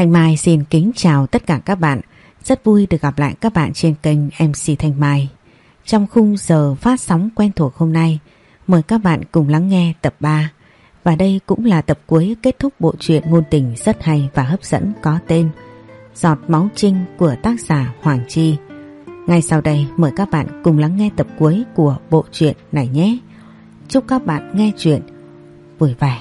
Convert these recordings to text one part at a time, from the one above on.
Thanh Mai xin kính chào tất cả các bạn. Rất vui được gặp lại các bạn trên kênh MC Thanh Mai. Trong khung giờ phát sóng quen thuộc hôm nay, mời các bạn cùng lắng nghe tập 3. Và đây cũng là tập cuối kết thúc bộ truyện ngôn tình rất hay và hấp dẫn có tên Giọt máu trinh của tác giả Hoàng Chi. Ngay sau đây mời các bạn cùng lắng nghe tập cuối của bộ truyện này nhé. Chúc các bạn nghe chuyện vui vẻ.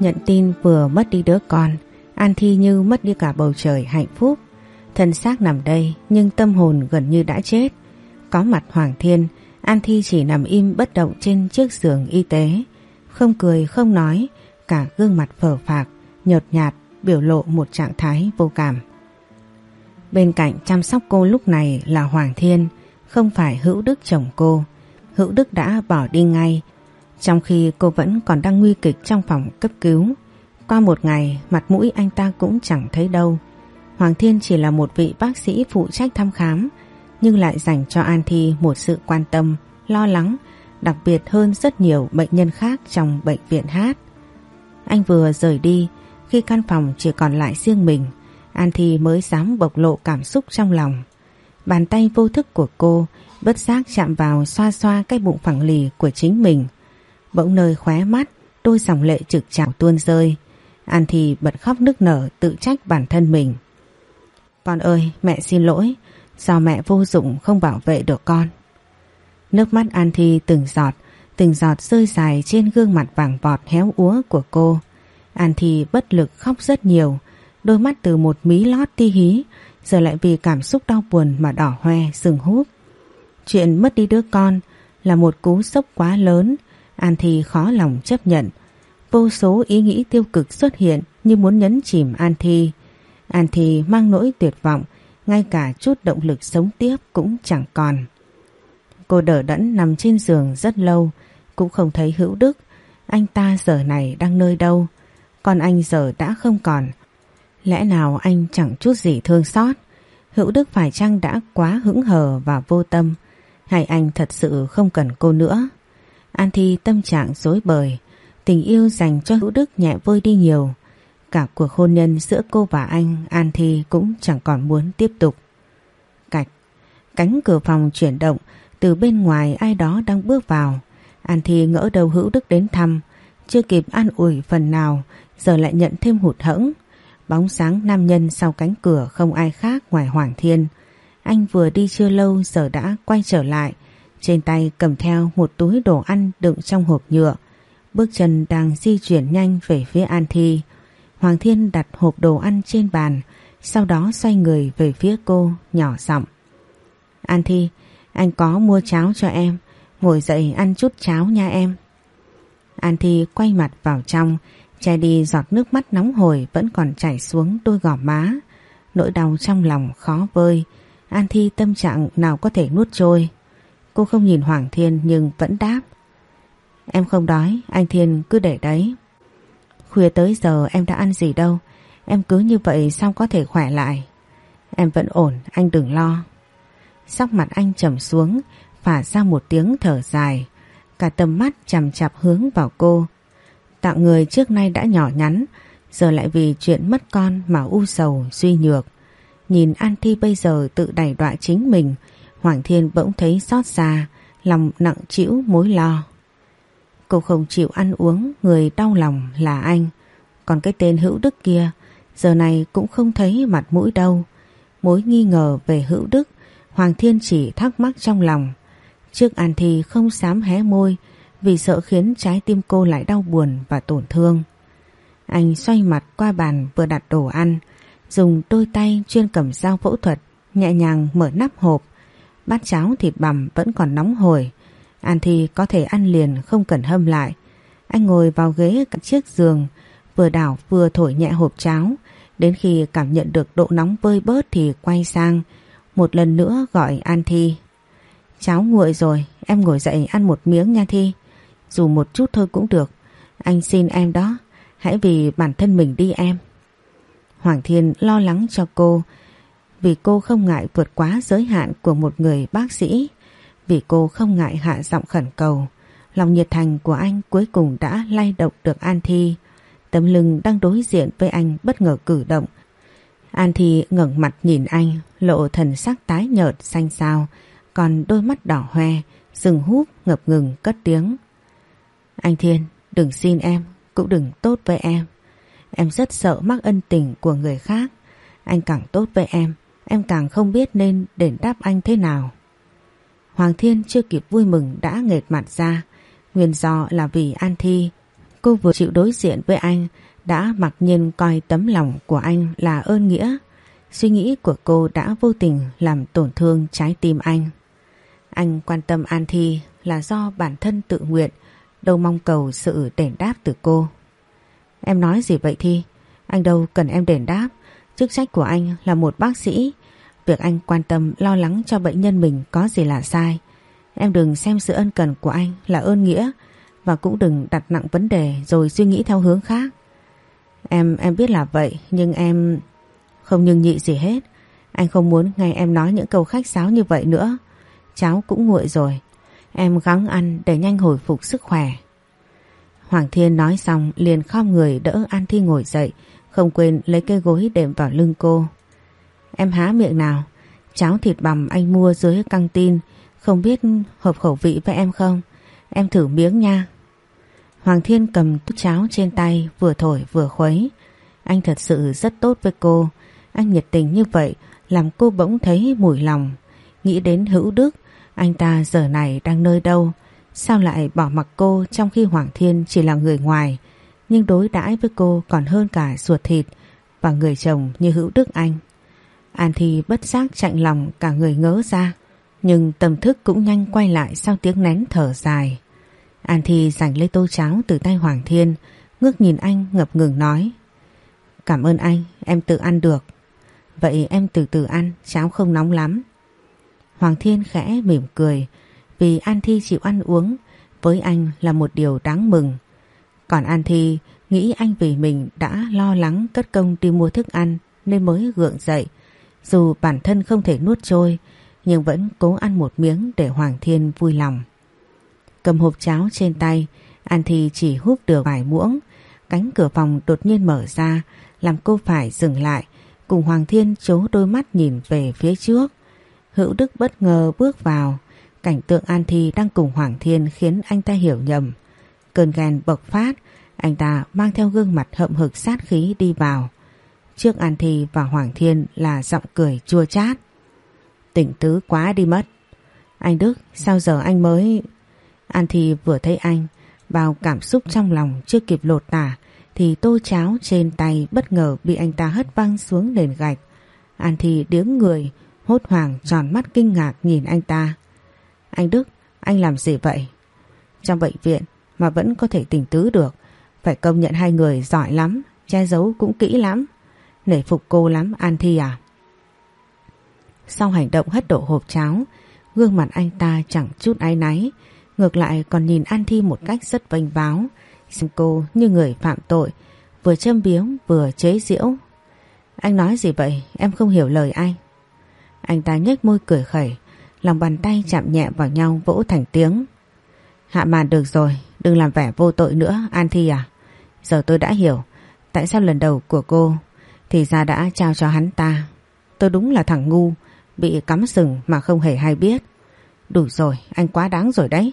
Nhận tin vừa mất đi đứa con, An Thi như mất đi cả bầu trời hạnh phúc. Thân xác nằm đây nhưng tâm hồn gần như đã chết. Có mặt Hoàng Thiên, An Thi chỉ nằm im bất động trên chiếc giường y tế. Không cười không nói, cả gương mặt phở phạc, nhợt nhạt, biểu lộ một trạng thái vô cảm. Bên cạnh chăm sóc cô lúc này là Hoàng Thiên, không phải Hữu Đức chồng cô. Hữu Đức đã bỏ đi ngay, trong khi cô vẫn còn đang nguy kịch trong phòng cấp cứu. Qua một ngày, mặt mũi anh ta cũng chẳng thấy đâu. Hoàng Thiên chỉ là một vị bác sĩ phụ trách thăm khám, nhưng lại dành cho An Thi một sự quan tâm, lo lắng, đặc biệt hơn rất nhiều bệnh nhân khác trong bệnh viện hát. Anh vừa rời đi, khi căn phòng chỉ còn lại riêng mình, An Thi mới dám bộc lộ cảm xúc trong lòng. Bàn tay vô thức của cô bất giác chạm vào xoa xoa cái bụng phẳng lì của chính mình. Bỗng nơi khóe mắt, đôi dòng lệ trực trào tuôn rơi. An Thi bật khóc nức nở tự trách bản thân mình. Con ơi, mẹ xin lỗi, sao mẹ vô dụng không bảo vệ được con. Nước mắt An Thi từng giọt, từng giọt rơi dài trên gương mặt vàng vọt héo úa của cô. An Thi bất lực khóc rất nhiều, đôi mắt từ một mí lót ti hí, giờ lại vì cảm xúc đau buồn mà đỏ hoe, sừng húp. Chuyện mất đi đứa con là một cú sốc quá lớn, An Thi khó lòng chấp nhận. Vô số ý nghĩ tiêu cực xuất hiện như muốn nhấn chìm An Thi. An Thi mang nỗi tuyệt vọng, ngay cả chút động lực sống tiếp cũng chẳng còn. Cô đỡ đẫn nằm trên giường rất lâu, cũng không thấy hữu đức. Anh ta giờ này đang nơi đâu? Còn anh giờ đã không còn. Lẽ nào anh chẳng chút gì thương xót? Hữu đức phải chăng đã quá hững hờ và vô tâm? Hay anh thật sự không cần cô nữa? An Thi tâm trạng dối bời, tình yêu dành cho Hữu Đức nhẹ vơi đi nhiều. Cả cuộc hôn nhân giữa cô và anh, An Thi cũng chẳng còn muốn tiếp tục. Cạch, cánh cửa phòng chuyển động, từ bên ngoài ai đó đang bước vào. An Thi ngỡ đầu Hữu Đức đến thăm, chưa kịp an ủi phần nào, giờ lại nhận thêm hụt hẫng. Bóng sáng nam nhân sau cánh cửa không ai khác ngoài Hoàng Thiên. Anh vừa đi chưa lâu giờ đã quay trở lại, trên tay cầm theo một túi đồ ăn đựng trong hộp nhựa. Bước chân đang di chuyển nhanh về phía An Thi. Hoàng Thiên đặt hộp đồ ăn trên bàn, sau đó xoay người về phía cô, nhỏ giọng. An Thi, anh có mua cháo cho em, ngồi dậy ăn chút cháo nha em. An Thi quay mặt vào trong, che đi giọt nước mắt nóng hổi vẫn còn chảy xuống đôi gò má. Nỗi đau trong lòng khó vơi, An Thi tâm trạng nào có thể nuốt trôi. Cô không nhìn Hoàng Thiên nhưng vẫn đáp. Em không đói, anh Thiên cứ để đấy. Khuya tới giờ em đã ăn gì đâu, em cứ như vậy sao có thể khỏe lại. Em vẫn ổn, anh đừng lo. Sắc mặt anh trầm xuống, phả ra một tiếng thở dài. Cả tầm mắt chằm chạp hướng vào cô. tạng người trước nay đã nhỏ nhắn, giờ lại vì chuyện mất con mà u sầu, suy nhược. Nhìn An Thi bây giờ tự đẩy đọa chính mình, Hoàng Thiên bỗng thấy xót xa, lòng nặng chịu mối lo. Cô không chịu ăn uống, người đau lòng là anh. Còn cái tên hữu đức kia, giờ này cũng không thấy mặt mũi đâu. Mối nghi ngờ về hữu đức, Hoàng Thiên chỉ thắc mắc trong lòng. Trước An Thi không dám hé môi vì sợ khiến trái tim cô lại đau buồn và tổn thương. Anh xoay mặt qua bàn vừa đặt đồ ăn, dùng đôi tay chuyên cầm dao phẫu thuật, nhẹ nhàng mở nắp hộp, Bát cháo thịt bằm vẫn còn nóng hổi. An Thi có thể ăn liền không cần hâm lại. Anh ngồi vào ghế cạnh chiếc giường, vừa đảo vừa thổi nhẹ hộp cháo. Đến khi cảm nhận được độ nóng vơi bớt thì quay sang, một lần nữa gọi An Thi. Cháo nguội rồi, em ngồi dậy ăn một miếng nha Thi. Dù một chút thôi cũng được. Anh xin em đó, hãy vì bản thân mình đi em. Hoàng Thiên lo lắng cho cô, vì cô không ngại vượt quá giới hạn của một người bác sĩ, vì cô không ngại hạ giọng khẩn cầu, lòng nhiệt thành của anh cuối cùng đã lay động được An Thi. Tấm lưng đang đối diện với anh bất ngờ cử động. An Thi ngẩng mặt nhìn anh, lộ thần sắc tái nhợt xanh xao, còn đôi mắt đỏ hoe, rừng húp ngập ngừng cất tiếng. Anh Thiên, đừng xin em, cũng đừng tốt với em. Em rất sợ mắc ân tình của người khác. Anh càng tốt với em, em càng không biết nên đền đáp anh thế nào. Hoàng Thiên chưa kịp vui mừng đã nghệt mặt ra. Nguyên do là vì An Thi. Cô vừa chịu đối diện với anh đã mặc nhiên coi tấm lòng của anh là ơn nghĩa. Suy nghĩ của cô đã vô tình làm tổn thương trái tim anh. Anh quan tâm An Thi là do bản thân tự nguyện, đâu mong cầu sự đền đáp từ cô. Em nói gì vậy Thi? Anh đâu cần em đền đáp. Chức trách của anh là một bác sĩ. Việc anh quan tâm lo lắng cho bệnh nhân mình có gì là sai. Em đừng xem sự ân cần của anh là ơn nghĩa và cũng đừng đặt nặng vấn đề rồi suy nghĩ theo hướng khác. Em em biết là vậy nhưng em không nhưng nhị gì hết. Anh không muốn nghe em nói những câu khách sáo như vậy nữa. Cháu cũng nguội rồi. Em gắng ăn để nhanh hồi phục sức khỏe. Hoàng Thiên nói xong liền khom người đỡ An Thi ngồi dậy, không quên lấy cây gối đệm vào lưng cô. Em há miệng nào, cháo thịt bằm anh mua dưới căng tin, không biết hợp khẩu vị với em không? Em thử miếng nha. Hoàng Thiên cầm tút cháo trên tay vừa thổi vừa khuấy. Anh thật sự rất tốt với cô. Anh nhiệt tình như vậy làm cô bỗng thấy mùi lòng. Nghĩ đến hữu đức, anh ta giờ này đang nơi đâu? Sao lại bỏ mặc cô trong khi Hoàng Thiên chỉ là người ngoài nhưng đối đãi với cô còn hơn cả ruột thịt và người chồng như hữu đức anh. An Thi bất giác chạnh lòng cả người ngớ ra nhưng tâm thức cũng nhanh quay lại sau tiếng nén thở dài. An Thi giành lấy tô cháo từ tay Hoàng Thiên ngước nhìn anh ngập ngừng nói Cảm ơn anh, em tự ăn được. Vậy em từ từ ăn, cháo không nóng lắm. Hoàng Thiên khẽ mỉm cười vì An Thi chịu ăn uống với anh là một điều đáng mừng. Còn An Thi nghĩ anh vì mình đã lo lắng cất công đi mua thức ăn nên mới gượng dậy. Dù bản thân không thể nuốt trôi nhưng vẫn cố ăn một miếng để Hoàng Thiên vui lòng. Cầm hộp cháo trên tay, An Thi chỉ hút được vài muỗng. Cánh cửa phòng đột nhiên mở ra làm cô phải dừng lại cùng Hoàng Thiên chố đôi mắt nhìn về phía trước. Hữu Đức bất ngờ bước vào Cảnh tượng An Thi đang cùng Hoàng Thiên khiến anh ta hiểu nhầm. Cơn ghen bộc phát, anh ta mang theo gương mặt hậm hực sát khí đi vào. Trước An Thi và Hoàng Thiên là giọng cười chua chát. Tỉnh tứ quá đi mất. Anh Đức, sao giờ anh mới... An Thi vừa thấy anh, bao cảm xúc trong lòng chưa kịp lột tả, thì tô cháo trên tay bất ngờ bị anh ta hất văng xuống nền gạch. An Thi điếng người, hốt hoảng tròn mắt kinh ngạc nhìn anh ta. Anh Đức, anh làm gì vậy? Trong bệnh viện mà vẫn có thể tỉnh tứ được, phải công nhận hai người giỏi lắm, che giấu cũng kỹ lắm. Nể phục cô lắm, An Thi à? Sau hành động hất đổ hộp cháo, gương mặt anh ta chẳng chút áy náy, ngược lại còn nhìn An Thi một cách rất vênh váo, xem cô như người phạm tội, vừa châm biếm vừa chế giễu. Anh nói gì vậy? Em không hiểu lời anh. Anh ta nhếch môi cười khẩy, Lòng bàn tay chạm nhẹ vào nhau vỗ thành tiếng. Hạ màn được rồi, đừng làm vẻ vô tội nữa, An Thi à. Giờ tôi đã hiểu tại sao lần đầu của cô thì ra đã trao cho hắn ta. Tôi đúng là thằng ngu, bị cắm sừng mà không hề hay biết. Đủ rồi, anh quá đáng rồi đấy.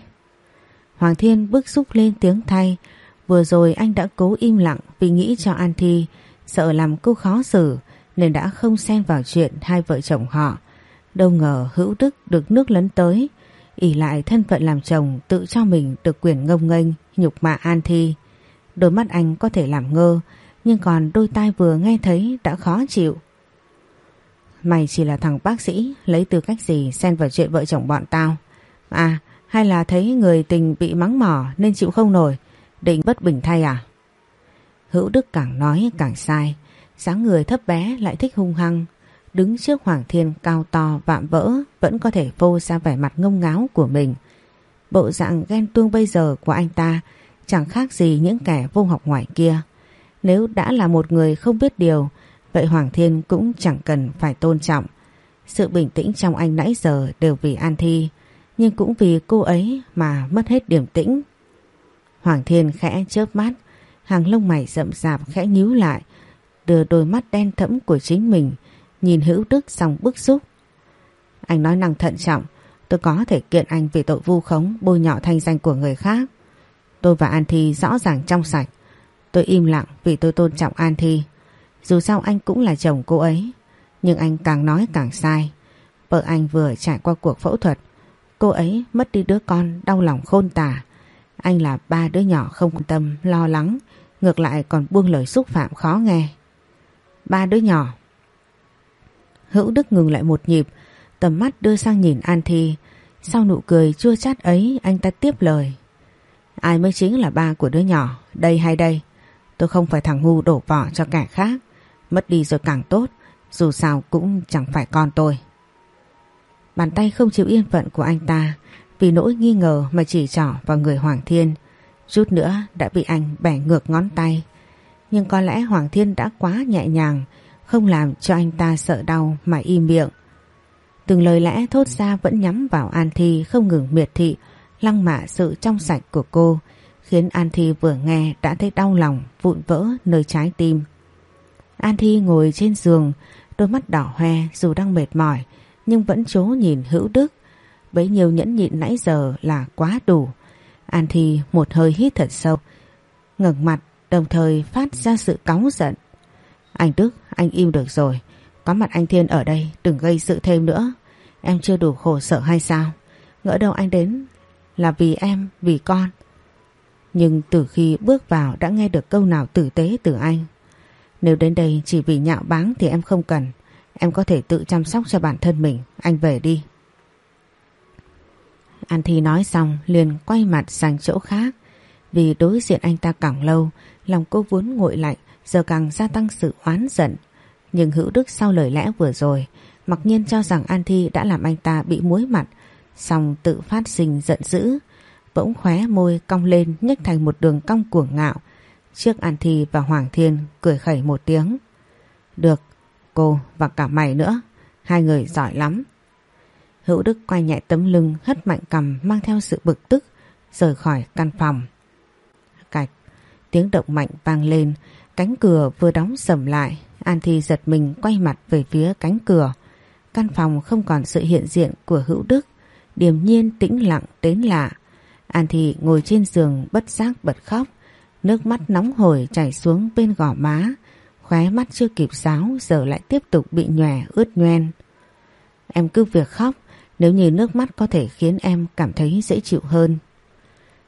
Hoàng Thiên bức xúc lên tiếng thay. Vừa rồi anh đã cố im lặng vì nghĩ cho An Thi, sợ làm cô khó xử nên đã không xen vào chuyện hai vợ chồng họ. Đâu ngờ hữu đức được nước lấn tới, ỉ lại thân phận làm chồng tự cho mình được quyền ngông nghênh, nhục mạ an thi. Đôi mắt anh có thể làm ngơ, nhưng còn đôi tai vừa nghe thấy đã khó chịu. Mày chỉ là thằng bác sĩ, lấy tư cách gì xen vào chuyện vợ chồng bọn tao. À, hay là thấy người tình bị mắng mỏ nên chịu không nổi, định bất bình thay à? Hữu Đức càng nói càng sai, sáng người thấp bé lại thích hung hăng, đứng trước Hoàng Thiên cao to vạm vỡ vẫn có thể phô ra vẻ mặt ngông ngáo của mình. Bộ dạng ghen tuông bây giờ của anh ta chẳng khác gì những kẻ vô học ngoài kia. Nếu đã là một người không biết điều, vậy Hoàng Thiên cũng chẳng cần phải tôn trọng. Sự bình tĩnh trong anh nãy giờ đều vì An Thi, nhưng cũng vì cô ấy mà mất hết điểm tĩnh. Hoàng Thiên khẽ chớp mắt, hàng lông mày rậm rạp khẽ nhíu lại, đưa đôi mắt đen thẫm của chính mình, nhìn hữu đức xong bức xúc. Anh nói năng thận trọng, tôi có thể kiện anh vì tội vu khống bôi nhọ thanh danh của người khác. Tôi và An Thi rõ ràng trong sạch. Tôi im lặng vì tôi tôn trọng An Thi. Dù sao anh cũng là chồng cô ấy. Nhưng anh càng nói càng sai. Vợ anh vừa trải qua cuộc phẫu thuật. Cô ấy mất đi đứa con đau lòng khôn tả. Anh là ba đứa nhỏ không quan tâm, lo lắng. Ngược lại còn buông lời xúc phạm khó nghe. Ba đứa nhỏ. Hữu Đức ngừng lại một nhịp. Tầm mắt đưa sang nhìn An Thi. Sau nụ cười chua chát ấy anh ta tiếp lời. Ai mới chính là ba của đứa nhỏ, đây hay đây. Tôi không phải thằng ngu đổ vỏ cho kẻ khác. Mất đi rồi càng tốt, dù sao cũng chẳng phải con tôi. Bàn tay không chịu yên phận của anh ta vì nỗi nghi ngờ mà chỉ trỏ vào người Hoàng Thiên. Chút nữa đã bị anh bẻ ngược ngón tay. Nhưng có lẽ Hoàng Thiên đã quá nhẹ nhàng, không làm cho anh ta sợ đau mà im miệng. Từng lời lẽ thốt ra vẫn nhắm vào An Thi không ngừng miệt thị, lăng mạ sự trong sạch của cô, khiến An Thi vừa nghe đã thấy đau lòng, vụn vỡ nơi trái tim. An Thi ngồi trên giường, đôi mắt đỏ hoe dù đang mệt mỏi, nhưng vẫn chố nhìn hữu đức. Bấy nhiêu nhẫn nhịn nãy giờ là quá đủ. An Thi một hơi hít thật sâu, ngẩng mặt đồng thời phát ra sự cáu giận. Anh Đức, anh im được rồi. Có mặt anh Thiên ở đây, đừng gây sự thêm nữa. Em chưa đủ khổ sở hay sao? Ngỡ đâu anh đến là vì em, vì con. Nhưng từ khi bước vào đã nghe được câu nào tử tế từ anh. Nếu đến đây chỉ vì nhạo báng thì em không cần. Em có thể tự chăm sóc cho bản thân mình. Anh về đi. An Thi nói xong liền quay mặt sang chỗ khác. Vì đối diện anh ta càng lâu, lòng cô vốn nguội lạnh, giờ càng gia tăng sự oán giận. Nhưng hữu đức sau lời lẽ vừa rồi, mặc nhiên cho rằng An Thi đã làm anh ta bị muối mặt, xong tự phát sinh giận dữ. Bỗng khóe môi cong lên nhếch thành một đường cong cuồng ngạo. Trước An Thi và Hoàng Thiên cười khẩy một tiếng. Được, cô và cả mày nữa, hai người giỏi lắm. Hữu Đức quay nhẹ tấm lưng hất mạnh cầm mang theo sự bực tức rời khỏi căn phòng. Cạch, tiếng động mạnh vang lên, cánh cửa vừa đóng sầm lại, An Thi giật mình quay mặt về phía cánh cửa. Căn phòng không còn sự hiện diện của Hữu Đức, điềm nhiên tĩnh lặng đến lạ. An Thi ngồi trên giường bất giác bật khóc, nước mắt nóng hổi chảy xuống bên gò má, khóe mắt chưa kịp ráo giờ lại tiếp tục bị nhòe ướt nhoen. Em cứ việc khóc, nếu như nước mắt có thể khiến em cảm thấy dễ chịu hơn.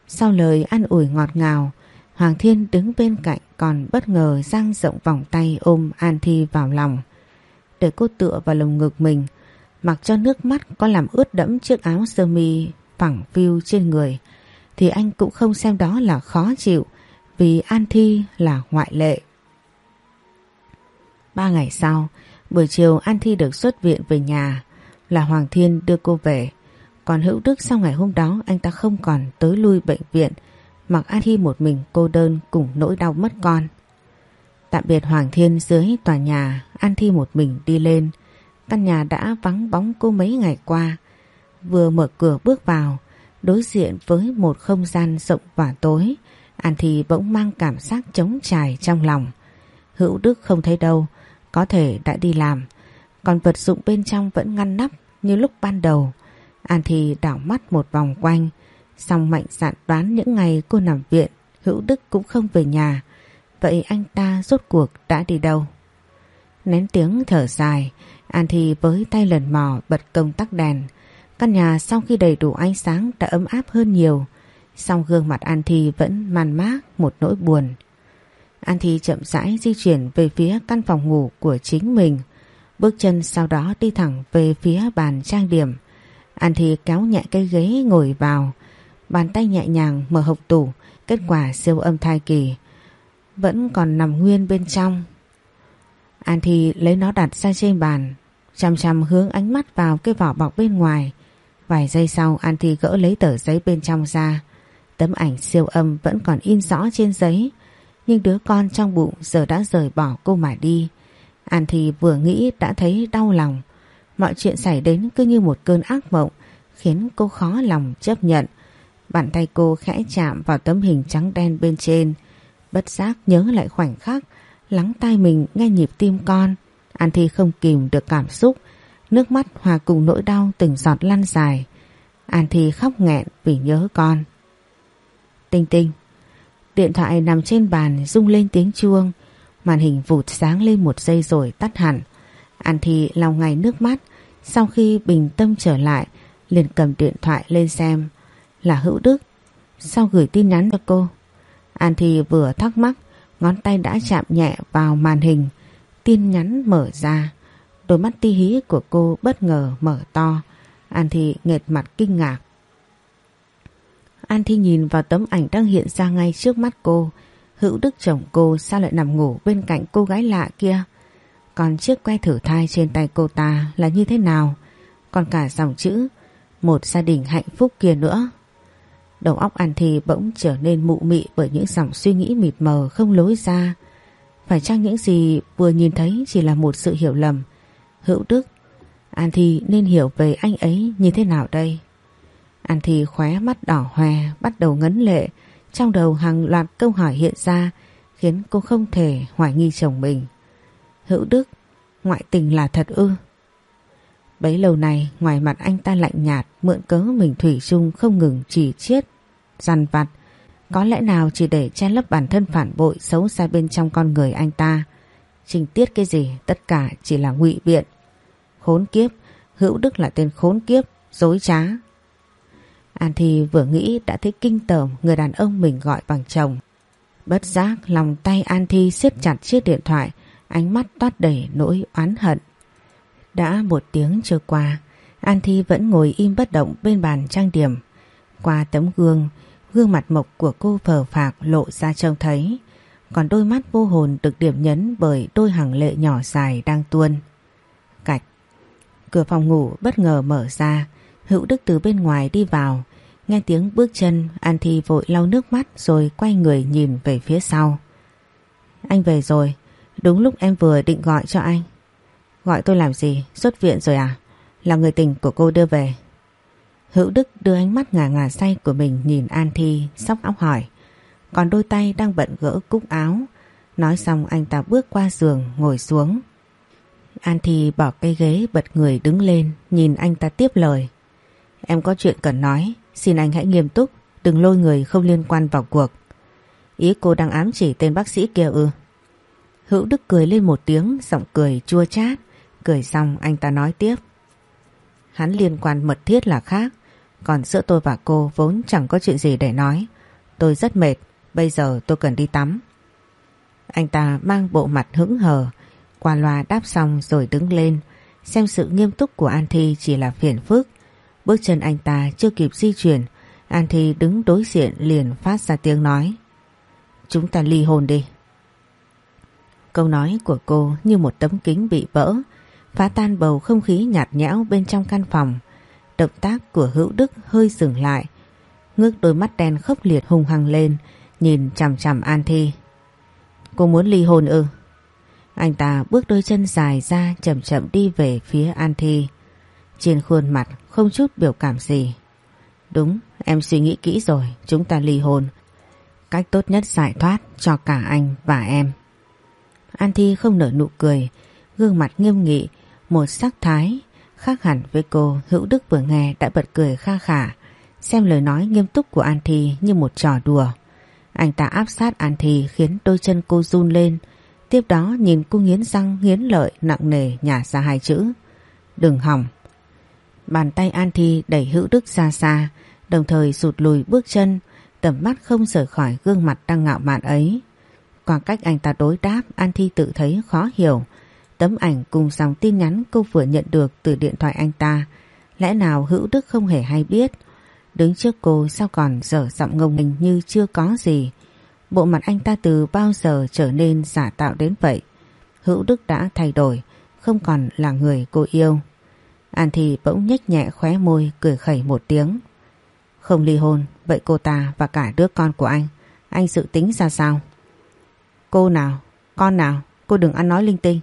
Sau lời ăn ủi ngọt ngào, Hoàng Thiên đứng bên cạnh còn bất ngờ giang rộng vòng tay ôm An Thi vào lòng. Để cô tựa vào lồng ngực mình, mặc cho nước mắt có làm ướt đẫm chiếc áo sơ mi phẳng phiu trên người, thì anh cũng không xem đó là khó chịu vì An Thi là ngoại lệ. Ba ngày sau, buổi chiều An Thi được xuất viện về nhà là Hoàng Thiên đưa cô về. Còn Hữu Đức sau ngày hôm đó anh ta không còn tới lui bệnh viện mặc An Thi một mình cô đơn cùng nỗi đau mất con. Tạm biệt Hoàng Thiên dưới tòa nhà, An Thi một mình đi lên. Căn nhà đã vắng bóng cô mấy ngày qua. Vừa mở cửa bước vào, Đối diện với một không gian rộng và tối, An Thi bỗng mang cảm giác trống trải trong lòng. Hữu Đức không thấy đâu, Có thể đã đi làm. Còn vật dụng bên trong vẫn ngăn nắp Như lúc ban đầu. An Thi đảo mắt một vòng quanh Xong mạnh dạn đoán những ngày cô nằm viện, Hữu Đức cũng không về nhà. Vậy anh ta rốt cuộc đã đi đâu? Nén tiếng thở dài, An Thi với tay lần mò bật công tắc đèn. Căn nhà sau khi đầy đủ ánh sáng đã ấm áp hơn nhiều, Song gương mặt An Thi vẫn man mác một nỗi buồn. An Thi chậm rãi di chuyển về phía căn phòng ngủ của chính mình. Bước chân sau đó đi thẳng về phía bàn trang điểm. An Thi kéo nhẹ cây ghế ngồi vào Bàn tay nhẹ nhàng mở hộp tủ, Kết quả siêu âm thai kỳ. Vẫn còn nằm nguyên bên trong. An Thi lấy nó đặt ra trên bàn, Chăm chăm hướng ánh mắt vào cái vỏ bọc bên ngoài. Vài giây sau, An Thi gỡ lấy tờ giấy bên trong ra. Tấm ảnh siêu âm vẫn còn in rõ trên giấy, Nhưng đứa con trong bụng giờ đã rời bỏ cô mà đi. An Thi vừa nghĩ đã thấy đau lòng. Mọi chuyện xảy đến cứ như một cơn ác mộng, Khiến cô khó lòng chấp nhận. Bàn tay cô khẽ chạm vào tấm hình trắng đen bên trên. Bất giác nhớ lại khoảnh khắc, lắng tai mình nghe nhịp tim con. An Thi không kìm được cảm xúc, nước mắt hòa cùng nỗi đau từng giọt lăn dài. An Thi khóc nghẹn vì nhớ con. Tinh tinh, điện thoại nằm trên bàn rung lên tiếng chuông, màn hình vụt sáng lên một giây rồi tắt hẳn. An Thi lau ngay nước mắt, sau khi bình tâm trở lại, liền cầm điện thoại lên xem. Là Hữu Đức, sao gửi tin nhắn cho cô? An Thi vừa thắc mắc, ngón tay đã chạm nhẹ vào màn hình, tin nhắn mở ra. Đôi mắt ti hí của cô bất ngờ mở to, An Thi nghệt mặt kinh ngạc. An Thi nhìn vào tấm ảnh đang hiện ra ngay trước mắt cô. Hữu Đức chồng cô sao lại nằm ngủ bên cạnh cô gái lạ kia? Còn chiếc que thử thai trên tay cô ta là như thế nào? Còn cả dòng chữ một gia đình hạnh phúc kia nữa. Đầu óc An Thi bỗng trở nên mụ mị bởi những dòng suy nghĩ mịt mờ không lối ra. Phải chăng những gì vừa nhìn thấy chỉ là một sự hiểu lầm? Hữu Đức, An Thi nên hiểu về anh ấy như thế nào đây? An Thi khóe mắt đỏ hoe bắt đầu ngấn lệ trong đầu hàng loạt câu hỏi hiện ra khiến cô không thể hoài nghi chồng mình. Hữu Đức, ngoại tình là thật ư? Bấy lâu này ngoài mặt anh ta lạnh nhạt mượn cớ mình Thủy chung không ngừng chỉ chiết, dằn vặt. Có lẽ nào chỉ để che lấp bản thân phản bội xấu xa bên trong con người anh ta. Trình tiết cái gì tất cả chỉ là ngụy biện. Khốn kiếp, Hữu Đức là tên khốn kiếp, dối trá. An Thi vừa nghĩ đã thấy kinh tởm người đàn ông mình gọi bằng chồng. Bất giác lòng tay An Thi siết chặt chiếc điện thoại, ánh mắt toát đầy nỗi oán hận. Đã một tiếng trôi qua, An Thi vẫn ngồi im bất động bên bàn trang điểm. Qua tấm gương, gương mặt mộc của cô phờ phạc lộ ra trông thấy. Còn đôi mắt vô hồn được điểm nhấn bởi đôi hàng lệ nhỏ dài đang tuôn. Cạch. Cửa phòng ngủ bất ngờ mở ra, Hữu Đức từ bên ngoài đi vào. Nghe tiếng bước chân, An Thi vội lau nước mắt rồi quay người nhìn về phía sau. Anh về rồi, đúng lúc em vừa định gọi cho anh. Gọi tôi làm gì? Xuất viện rồi à? Là người tình của cô đưa về. Hữu Đức đưa ánh mắt ngà ngà say của mình nhìn An Thi sóc óc hỏi. Còn đôi tay đang bận gỡ cúc áo. Nói xong anh ta bước qua giường ngồi xuống. An Thi bỏ cây ghế bật người đứng lên nhìn anh ta tiếp lời. Em có chuyện cần nói, xin anh hãy nghiêm túc, đừng lôi người không liên quan vào cuộc. Ý cô đang ám chỉ tên bác sĩ kia ư. Hữu Đức cười lên một tiếng, giọng cười chua chát. Cười xong anh ta nói tiếp. Hắn liên quan mật thiết là khác, còn giữa tôi và cô vốn chẳng có chuyện gì để nói. Tôi rất mệt, bây giờ tôi cần đi tắm. Anh ta mang bộ mặt hững hờ, qua loa đáp xong rồi đứng lên, xem sự nghiêm túc của An Thi chỉ là phiền phức. Bước chân anh ta chưa kịp di chuyển, An Thi đứng đối diện liền phát ra tiếng nói. Chúng ta ly hôn đi. Câu nói của cô như một tấm kính bị vỡ, phá tan bầu không khí nhạt nhẽo bên trong căn phòng. Động tác của hữu đức hơi dừng lại, ngước đôi mắt đen khốc liệt hung hăng lên, nhìn chằm chằm An Thi. Cô muốn ly hôn ư? Anh ta bước đôi chân dài ra chậm chậm đi về phía An Thi. Trên khuôn mặt không chút biểu cảm gì. Đúng, em suy nghĩ kỹ rồi, chúng ta ly hôn. Cách tốt nhất giải thoát cho cả anh và em. An Thi không nở nụ cười, gương mặt nghiêm nghị, một sắc thái khác hẳn với cô Hữu Đức vừa nghe đã bật cười kha khả, xem lời nói nghiêm túc của An Thi như một trò đùa. Anh ta áp sát An Thi khiến đôi chân cô run lên, tiếp đó nhìn cô nghiến răng nghiến lợi nặng nề nhả ra hai chữ. Đừng hỏng. Bàn tay An Thi đẩy Hữu Đức xa xa, đồng thời sụt lùi bước chân, tầm mắt không rời khỏi gương mặt đang ngạo mạn ấy. Qua cách anh ta đối đáp, An Thi tự thấy khó hiểu. Tấm ảnh cùng dòng tin nhắn cô vừa nhận được từ điện thoại anh ta. Lẽ nào Hữu Đức không hề hay biết? Đứng trước cô sao còn dở giọng ngông nghênh như chưa có gì. Bộ mặt anh ta từ bao giờ trở nên giả tạo đến vậy. Hữu Đức đã thay đổi, không còn là người cô yêu. An thì bỗng nhếch nhẹ khóe môi cười khẩy một tiếng. Không ly hôn, vậy cô ta và cả đứa con của anh, anh dự tính ra sao? Cô nào, con nào, cô đừng ăn nói linh tinh.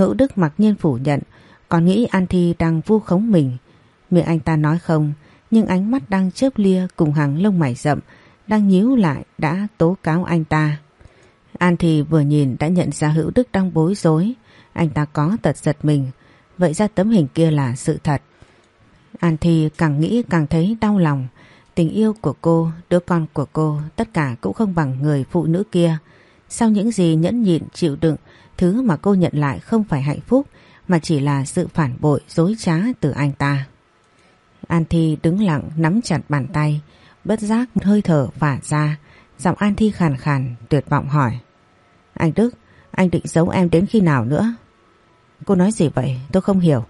Hữu Đức mặc nhiên phủ nhận, còn nghĩ An Thi đang vu khống mình. Miệng anh ta nói không, nhưng ánh mắt đang chớp lia cùng hàng lông mày rậm đang nhíu lại đã tố cáo anh ta. An Thi vừa nhìn đã nhận ra Hữu Đức đang bối rối, anh ta có tật giật mình, vậy ra tấm hình kia là sự thật. An Thi càng nghĩ càng thấy đau lòng, tình yêu của cô, đứa con của cô, tất cả cũng không bằng người phụ nữ kia. Sau những gì nhẫn nhịn chịu đựng, thứ mà cô nhận lại không phải hạnh phúc mà chỉ là sự phản bội dối trá từ anh ta. An Thi đứng lặng nắm chặt bàn tay, bất giác hơi thở phả ra, giọng An Thi khàn khàn tuyệt vọng hỏi. Anh Đức, anh định giấu em đến khi nào nữa? Cô nói gì vậy? Tôi không hiểu.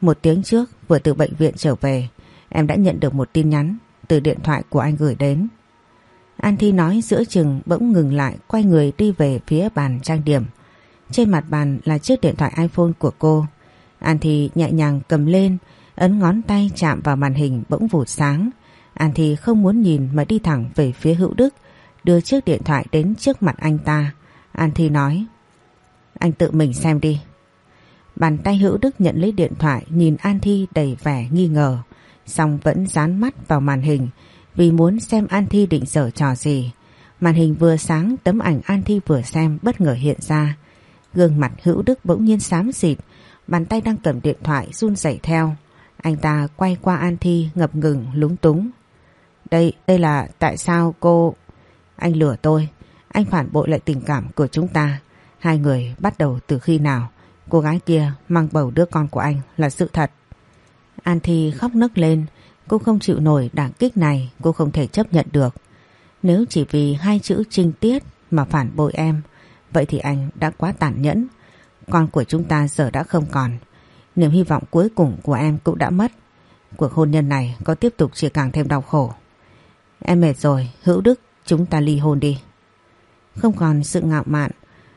Một tiếng trước vừa từ bệnh viện trở về, em đã nhận được một tin nhắn từ điện thoại của anh gửi đến. An Thi nói giữa chừng bỗng ngừng lại quay người đi về phía bàn trang điểm. Trên mặt bàn là chiếc điện thoại iPhone của cô. An Thi nhẹ nhàng cầm lên, ấn ngón tay chạm vào màn hình bỗng vụt sáng. An Thi không muốn nhìn mà đi thẳng về phía Hữu Đức, đưa chiếc điện thoại đến trước mặt anh ta. An Thi nói, anh tự mình xem đi. Bàn tay Hữu Đức nhận lấy điện thoại nhìn An Thi đầy vẻ nghi ngờ, xong vẫn dán mắt vào màn hình vì muốn xem An Thi định dở trò gì. Màn hình vừa sáng tấm ảnh An Thi vừa xem bất ngờ hiện ra. Gương mặt Hữu Đức bỗng nhiên xám xịt, bàn tay đang cầm điện thoại run rẩy theo. Anh ta quay qua An Thi ngập ngừng lúng túng. Đây, đây là tại sao cô... Anh lừa tôi, anh phản bội lại tình cảm của chúng ta. Hai người bắt đầu từ khi nào? Cô gái kia mang bầu đứa con của anh là sự thật. An Thi khóc nức lên, cô không chịu nổi đả kích này, cô không thể chấp nhận được. Nếu chỉ vì hai chữ trinh tiết mà phản bội em, vậy thì anh đã quá tàn nhẫn. Con của chúng ta giờ đã không còn. Niềm hy vọng cuối cùng của em cũng đã mất. Cuộc hôn nhân này có tiếp tục chỉ càng thêm đau khổ. Em mệt rồi, Hữu Đức, chúng ta ly hôn đi. Không còn sự ngạo mạn,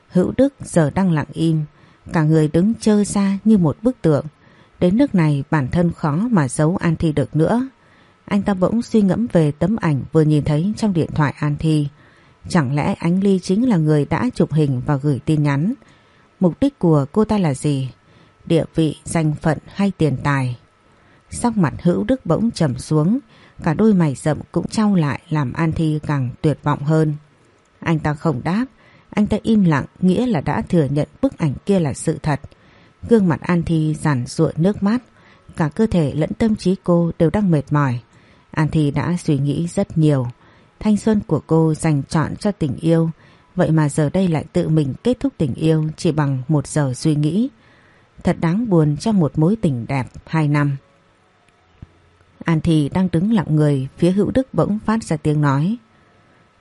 Hữu Đức giờ đang lặng im, cả người đứng trơ ra như một bức tượng. Đến nước này bản thân khó mà giấu An Thi được nữa. Anh ta bỗng suy ngẫm về tấm ảnh vừa nhìn thấy trong điện thoại An Thi. Chẳng lẽ Ánh Ly chính là người đã chụp hình và gửi tin nhắn? Mục đích của cô ta là gì? Địa vị, danh phận hay tiền tài? Sắc mặt hữu đức bỗng trầm xuống, cả đôi mày rậm cũng trao lại làm An Thi càng tuyệt vọng hơn. Anh ta không đáp, anh ta im lặng nghĩa là đã thừa nhận bức ảnh kia là sự thật. Gương mặt An Thi giản ruộng nước mắt, cả cơ thể lẫn tâm trí cô đều đang mệt mỏi. An Thi đã suy nghĩ rất nhiều. Thanh xuân của cô dành chọn cho tình yêu, vậy mà giờ đây lại tự mình kết thúc tình yêu chỉ bằng một giờ suy nghĩ. Thật đáng buồn cho một mối tình đẹp hai năm. An Thị đang đứng lặng người phía hữu đức bỗng phát ra tiếng nói.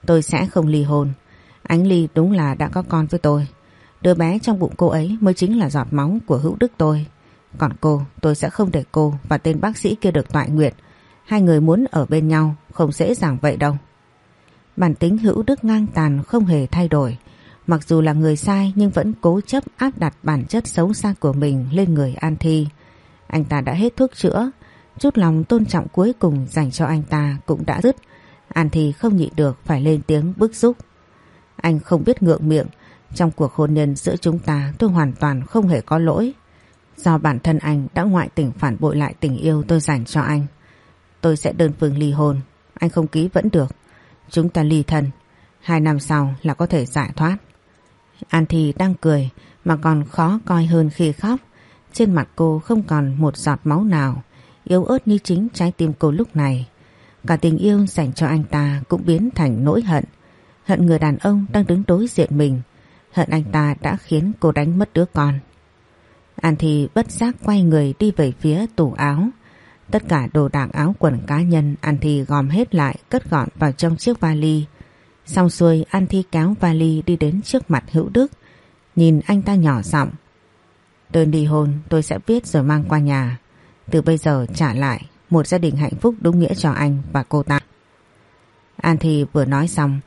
Tôi sẽ không ly hôn. Ánh Ly đúng là đã có con với tôi. Đứa bé trong bụng cô ấy mới chính là giọt máu của hữu đức tôi. Còn cô, tôi sẽ không để cô và tên bác sĩ kia được toại nguyện. Hai người muốn ở bên nhau không dễ dàng vậy đâu. Bản tính hữu đức ngang tàn không hề thay đổi. Mặc dù là người sai nhưng vẫn cố chấp áp đặt bản chất xấu xa của mình lên người An Thi. Anh ta đã hết thuốc chữa, chút lòng tôn trọng cuối cùng dành cho anh ta cũng đã dứt. An Thi không nhịn được phải lên tiếng bức xúc. Anh không biết ngượng miệng, trong cuộc hôn nhân giữa chúng ta tôi hoàn toàn không hề có lỗi. Do bản thân anh đã ngoại tình phản bội lại tình yêu tôi dành cho anh. Tôi sẽ đơn phương ly hôn, anh không ký vẫn được. Chúng ta ly thân, hai năm sau là có thể giải thoát. An Thi đang cười mà còn khó coi hơn khi khóc. Trên mặt cô không còn một giọt máu nào, yếu ớt như chính trái tim cô lúc này. Cả tình yêu dành cho anh ta cũng biến thành nỗi hận. Hận người đàn ông đang đứng đối diện mình. Hận anh ta đã khiến cô đánh mất đứa con. An Thi bất giác quay người đi về phía tủ áo. Tất cả đồ đạc áo quần cá nhân An Thi gom hết lại cất gọn vào trong chiếc vali. Xong xuôi An Thi kéo vali đi đến trước mặt Hữu Đức. Nhìn anh ta nhỏ giọng Đơn đi hôn tôi sẽ viết rồi mang qua nhà. Từ bây giờ trả lại một gia đình hạnh phúc đúng nghĩa cho anh và cô ta. An Thi vừa nói xong,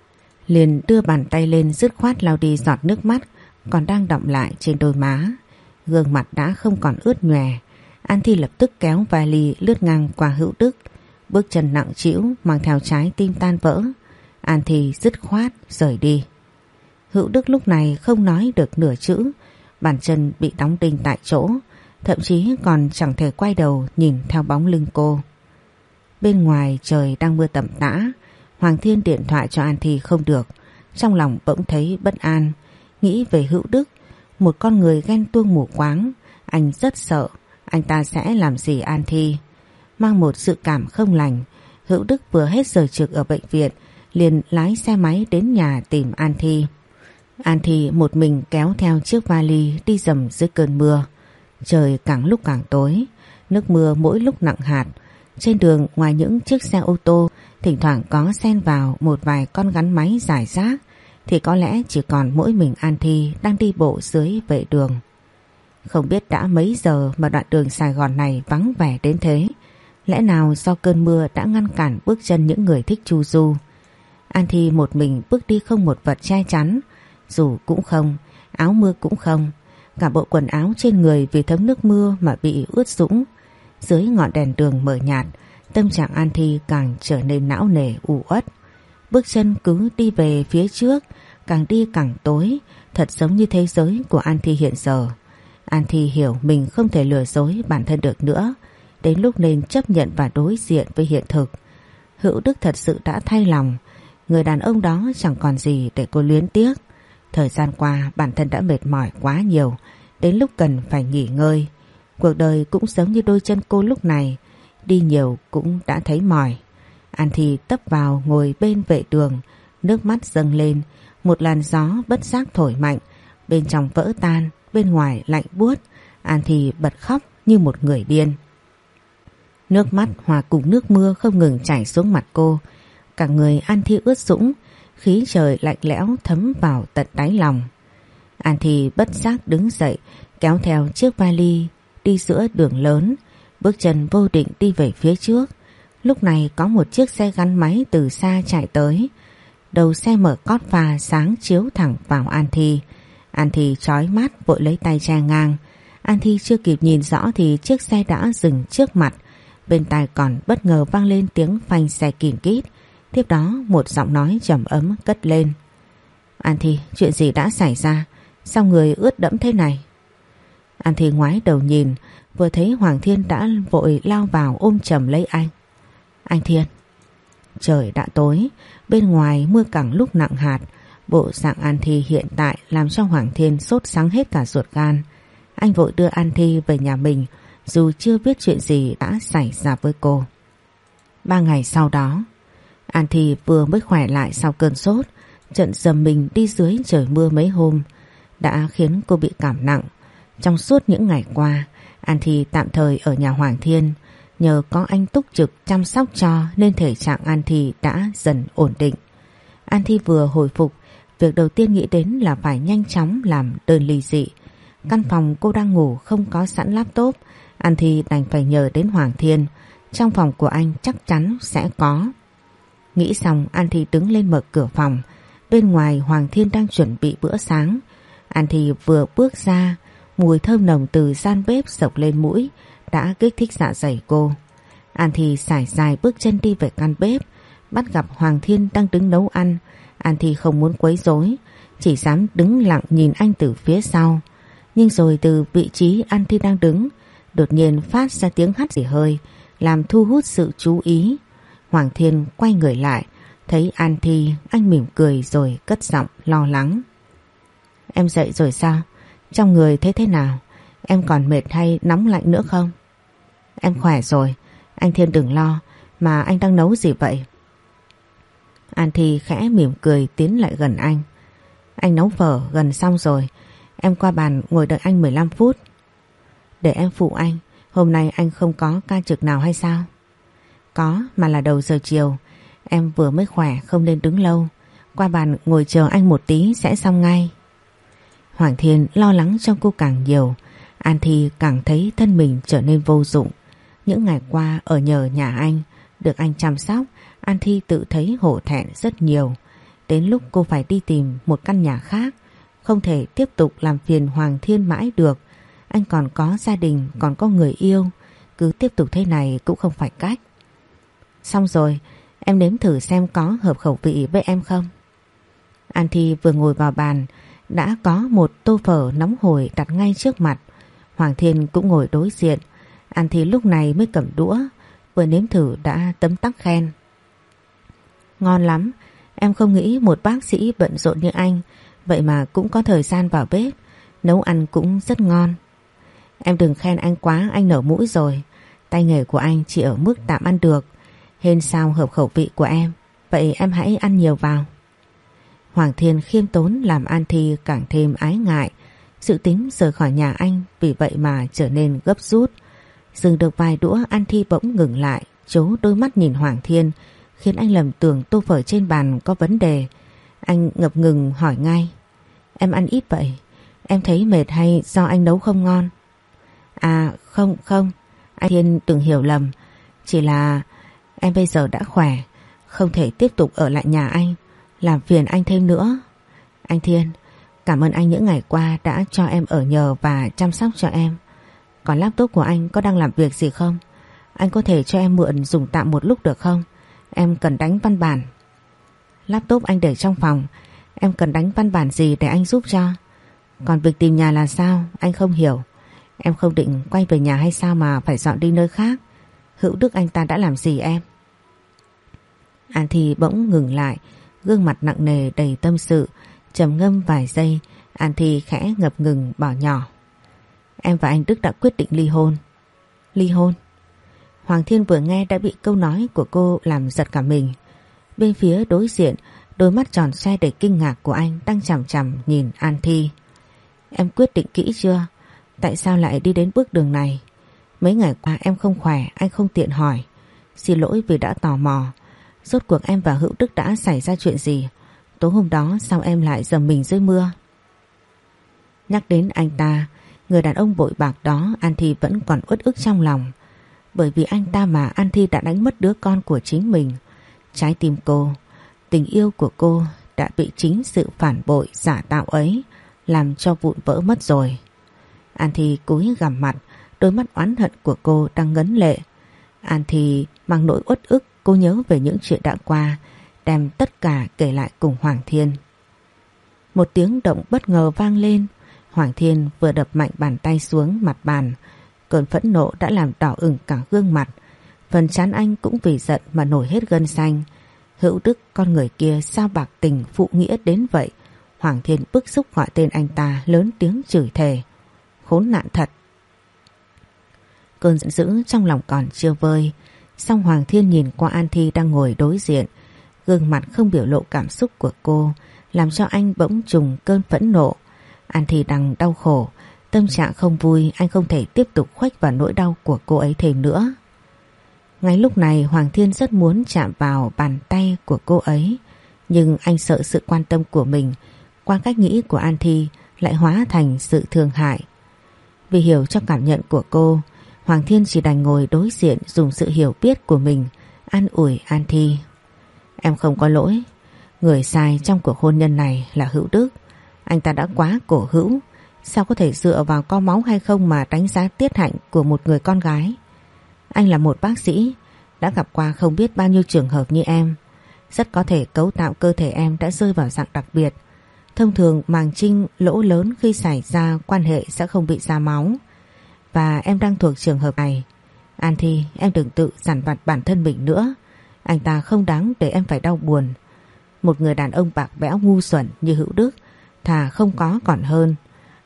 liền đưa bàn tay lên dứt khoát lau đi giọt nước mắt còn đang đọng lại trên đôi má. Gương mặt đã không còn ướt nhòe. An Thi lập tức kéo vali lướt ngang qua hữu đức, bước chân nặng trĩu mang theo trái tim tan vỡ. An Thi dứt khoát rời đi. Hữu Đức lúc này không nói được nửa chữ, bàn chân bị đóng đinh tại chỗ, thậm chí còn chẳng thể quay đầu nhìn theo bóng lưng cô. Bên ngoài trời đang mưa tầm tã. Hoàng Thiên điện thoại cho An Thi không được. Trong lòng bỗng thấy bất an. Nghĩ về hữu đức. Một con người ghen tuông mù quáng. Anh rất sợ. Anh ta sẽ làm gì An Thi. Mang một sự cảm không lành. Hữu Đức vừa hết giờ trực ở bệnh viện. Liền lái xe máy đến nhà tìm An Thi. An Thi một mình kéo theo chiếc vali đi dầm dưới cơn mưa. Trời càng lúc càng tối. Nước mưa mỗi lúc nặng hạt. Trên đường, ngoài những chiếc xe ô tô, thỉnh thoảng có xen vào một vài con gắn máy giải rác thì có lẽ chỉ còn mỗi mình An Thi đang đi bộ dưới vệ đường. Không biết đã mấy giờ mà đoạn đường Sài Gòn này vắng vẻ đến thế. Lẽ nào do cơn mưa đã ngăn cản bước chân những người thích chu du. An Thi một mình bước đi không một vật che chắn. Dù cũng không, áo mưa cũng không. Cả bộ quần áo trên người vì thấm nước mưa mà bị ướt sũng. Dưới ngọn đèn đường mờ nhạt, tâm trạng An Thi càng trở nên não nề u uất. Bước chân cứ đi về phía trước, càng đi càng tối, thật giống như thế giới của An Thi hiện giờ. An Thi hiểu mình không thể lừa dối bản thân được nữa, đến lúc nên chấp nhận và đối diện với hiện thực. Hữu Đức thật sự đã thay lòng, người đàn ông đó chẳng còn gì để cô luyến tiếc. Thời gian qua bản thân đã mệt mỏi quá nhiều, đến lúc cần phải nghỉ ngơi. Cuộc đời cũng giống như đôi chân cô lúc này, đi nhiều cũng đã thấy mỏi. An Thi tấp vào ngồi bên vệ đường, nước mắt dâng lên, một làn gió bất giác thổi mạnh, bên trong vỡ tan, bên ngoài lạnh buốt, An Thi bật khóc như một người điên. Nước mắt hòa cùng nước mưa không ngừng chảy xuống mặt cô, cả người An Thi ướt sũng, khí trời lạnh lẽo thấm vào tận đáy lòng. An Thi bất giác đứng dậy, kéo theo chiếc vali đi giữa đường lớn, bước chân vô định đi về phía trước. Lúc này có một chiếc xe gắn máy từ xa chạy tới. Đầu xe mở cót phà sáng chiếu thẳng vào An Thi. An Thi chói mắt vội lấy tay che ngang. An Thi chưa kịp nhìn rõ thì chiếc xe đã dừng trước mặt. Bên tai còn bất ngờ vang lên tiếng phanh xe kìm kít. Tiếp đó một giọng nói trầm ấm cất lên. An Thi, chuyện gì đã xảy ra? Sao người ướt đẫm thế này? An Thi ngoái đầu nhìn, vừa thấy Hoàng Thiên đã vội lao vào ôm chầm lấy anh. Anh Thiên. Trời đã tối, bên ngoài mưa càng lúc nặng hạt, bộ dạng An Thi hiện tại làm cho Hoàng Thiên sốt sáng hết cả ruột gan. Anh vội đưa An Thi về nhà mình, dù chưa biết chuyện gì đã xảy ra với cô. Ba ngày sau đó, An Thi vừa mới khỏe lại sau cơn sốt, trận dầm mình đi dưới trời mưa mấy hôm, đã khiến cô bị cảm nặng. Trong suốt những ngày qua, An Thi tạm thời ở nhà Hoàng Thiên, nhờ có anh túc trực chăm sóc cho nên thể trạng An Thi đã dần ổn định. An Thi vừa hồi phục, việc đầu tiên nghĩ đến là phải nhanh chóng làm đơn ly dị. Căn phòng cô đang ngủ không có sẵn laptop, An Thi đành phải nhờ đến Hoàng Thiên. Trong phòng của anh chắc chắn sẽ có. Nghĩ xong An Thi đứng lên mở cửa phòng. Bên ngoài Hoàng Thiên đang chuẩn bị bữa sáng. An Thi vừa bước ra, mùi thơm nồng từ gian bếp sộc lên mũi đã kích thích dạ dày cô. An Thi sải dài bước chân đi về căn bếp, bắt gặp Hoàng Thiên đang đứng nấu ăn. An Thi không muốn quấy rối, chỉ dám đứng lặng nhìn anh từ phía sau. Nhưng rồi từ vị trí An Thi đang đứng, đột nhiên phát ra tiếng hắt xì hơi, làm thu hút sự chú ý. Hoàng Thiên quay người lại, thấy An Thi, anh mỉm cười rồi cất giọng lo lắng. Em dậy rồi sao? Trong người thấy thế nào? Em còn mệt hay nóng lạnh nữa không? Em khỏe rồi, anh Thiên đừng lo, mà anh đang nấu gì vậy? An Thi khẽ mỉm cười tiến lại gần anh. Anh nấu phở gần xong rồi, em qua bàn ngồi đợi anh 15 phút. Để em phụ anh, hôm nay anh không có ca trực nào hay sao? Có, mà là đầu giờ chiều, em vừa mới khỏe không nên đứng lâu. Qua bàn ngồi chờ anh một tí sẽ xong ngay. Hoàng Thiên lo lắng cho cô càng nhiều, An Thi càng thấy thân mình trở nên vô dụng. Những ngày qua ở nhờ nhà anh, được anh chăm sóc, An Thi tự thấy hổ thẹn rất nhiều. Đến lúc cô phải đi tìm một căn nhà khác, không thể tiếp tục làm phiền Hoàng Thiên mãi được. Anh còn có gia đình, còn có người yêu, cứ tiếp tục thế này cũng không phải cách. Xong rồi, em nếm thử xem có hợp khẩu vị với em không? An Thi vừa ngồi vào bàn, đã có một tô phở nóng hổi đặt ngay trước mặt. Hoàng Thiên cũng ngồi đối diện. An Thi lúc này mới cầm đũa, vừa nếm thử đã tấm tắc khen. Ngon lắm, em không nghĩ một bác sĩ bận rộn như anh vậy mà cũng có thời gian vào bếp, nấu ăn cũng rất ngon. Em đừng khen anh quá, anh nở mũi rồi. Tay nghề của anh chỉ ở mức tạm ăn được, hên sao hợp khẩu vị của em, vậy em hãy ăn nhiều vào. Hoàng Thiên khiêm tốn làm An Thi càng thêm ái ngại, sự tính rời khỏi nhà anh vì vậy mà trở nên gấp rút. Dừng được vài đũa An Thi bỗng ngừng lại, chố đôi mắt nhìn Hoàng Thiên, khiến anh lầm tưởng tô phở trên bàn có vấn đề. Anh ngập ngừng hỏi ngay. Em ăn ít vậy, em thấy mệt hay do anh nấu không ngon? À không không, anh Thiên đừng hiểu lầm, chỉ là em bây giờ đã khỏe, không thể tiếp tục ở lại nhà anh, làm phiền anh thêm nữa. Anh Thiên, cảm ơn anh những ngày qua đã cho em ở nhờ và chăm sóc cho em. Còn laptop của anh có đang làm việc gì không? Anh có thể cho em mượn dùng tạm một lúc được không? Em cần đánh văn bản. Laptop anh để trong phòng, em cần đánh văn bản gì để anh giúp cho? Còn việc tìm nhà là sao? Anh không hiểu. Em không định quay về nhà hay sao mà phải dọn đi nơi khác? Hữu Đức anh ta đã làm gì em? An Thi bỗng ngừng lại, gương mặt nặng nề đầy tâm sự, trầm ngâm vài giây, An Thi khẽ ngập ngừng bỏ nhỏ. Em và anh Đức đã quyết định ly hôn. Ly hôn? Hoàng Thiên vừa nghe đã bị câu nói của cô làm giật cả mình. Bên phía đối diện, đôi mắt tròn xoe đầy kinh ngạc của anh đang chằm chằm nhìn An Thi. Em quyết định kỹ chưa? Tại sao lại đi đến bước đường này? Mấy ngày qua em không khỏe, anh không tiện hỏi. Xin lỗi vì đã tò mò. Rốt cuộc em và Hữu Đức đã xảy ra chuyện gì? Tối hôm đó sao em lại dầm mình dưới mưa? Nhắc đến anh ta, người đàn ông bội bạc đó An Thi vẫn còn uất ức trong lòng. Bởi vì anh ta mà An Thi đã đánh mất đứa con của chính mình. Trái tim cô, tình yêu của cô đã bị chính sự phản bội giả tạo ấy làm cho vụn vỡ mất rồi. An Thi cúi gằm mặt, đôi mắt oán hận của cô đang ngấn lệ. An Thi mang nỗi uất ức cô nhớ về những chuyện đã qua, đem tất cả kể lại cùng Hoàng Thiên. Một tiếng động bất ngờ vang lên, Hoàng Thiên vừa đập mạnh bàn tay xuống mặt bàn, cơn phẫn nộ đã làm đỏ ửng cả gương mặt, phần chán anh cũng vì giận mà nổi hết gân xanh. Hữu Đức con người kia sao bạc tình phụ nghĩa đến vậy, Hoàng Thiên bức xúc gọi tên anh ta lớn tiếng chửi thề. Khốn nạn thật. Cơn giận dữ trong lòng còn chưa vơi, song Hoàng Thiên nhìn qua An Thi đang ngồi đối diện, gương mặt không biểu lộ cảm xúc của cô, làm cho anh bỗng trùng cơn phẫn nộ. An Thi đang đau khổ, tâm trạng không vui, anh không thể tiếp tục khuếch vào nỗi đau của cô ấy thêm nữa. Ngay lúc này Hoàng Thiên rất muốn chạm vào bàn tay của cô ấy, nhưng anh sợ sự quan tâm của mình qua cách nghĩ của An Thi lại hóa thành sự thương hại. Vì hiểu cho cảm nhận của cô, Hoàng Thiên chỉ đành ngồi đối diện dùng sự hiểu biết của mình an ủi An Thi. Em không có lỗi, người sai trong cuộc hôn nhân này là Hữu Đức. Anh ta đã quá cổ hữu, sao có thể dựa vào co máu hay không mà đánh giá tiết hạnh của một người con gái. Anh là một bác sĩ, đã gặp qua không biết bao nhiêu trường hợp như em. Rất có thể cấu tạo cơ thể em đã rơi vào dạng đặc biệt, Thông thường màng trinh lỗ lớn khi xảy ra quan hệ sẽ không bị ra máu. Và em đang thuộc trường hợp này. An Thi em đừng tự giản vặt bản thân mình nữa. Anh ta không đáng để em phải đau buồn. Một người đàn ông bạc bẽo ngu xuẩn như Hữu Đức thà không có còn hơn.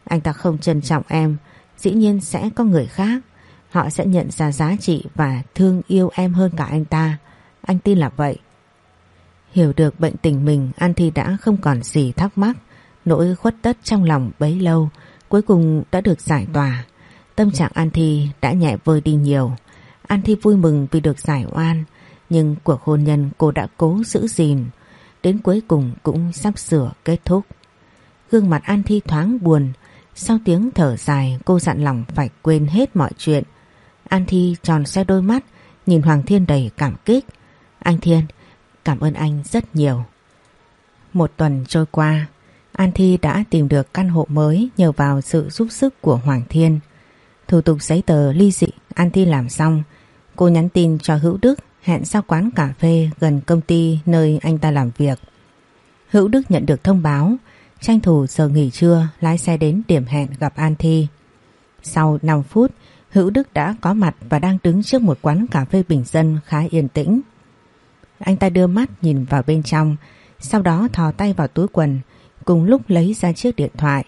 Anh ta không trân trọng em dĩ nhiên sẽ có người khác. Họ sẽ nhận ra giá trị và thương yêu em hơn cả anh ta. Anh tin là vậy. Hiểu được bệnh tình mình An Thi đã không còn gì thắc mắc Nỗi khuất tất trong lòng bấy lâu, Cuối cùng đã được giải tỏa Tâm trạng An Thi đã nhẹ vơi đi nhiều An Thi vui mừng vì được giải oan, Nhưng cuộc hôn nhân cô đã cố giữ gìn Đến cuối cùng cũng sắp sửa kết thúc Gương mặt An Thi thoáng buồn sau tiếng thở dài cô dặn lòng phải quên hết mọi chuyện An Thi tròn xe đôi mắt Nhìn Hoàng Thiên đầy cảm kích Anh Thiên Cảm ơn anh rất nhiều. Một tuần trôi qua, An Thi đã tìm được căn hộ mới nhờ vào sự giúp sức của Hoàng Thiên. Thủ tục giấy tờ ly dị An Thi làm xong, cô nhắn tin cho Hữu Đức hẹn ra quán cà phê gần công ty nơi anh ta làm việc. Hữu Đức nhận được thông báo, tranh thủ giờ nghỉ trưa lái xe đến điểm hẹn gặp An Thi. Sau 5 phút, Hữu Đức đã có mặt và đang đứng trước một quán cà phê bình dân khá yên tĩnh. Anh ta đưa mắt nhìn vào bên trong, sau đó thò tay vào túi quần, cùng lúc lấy ra chiếc điện thoại.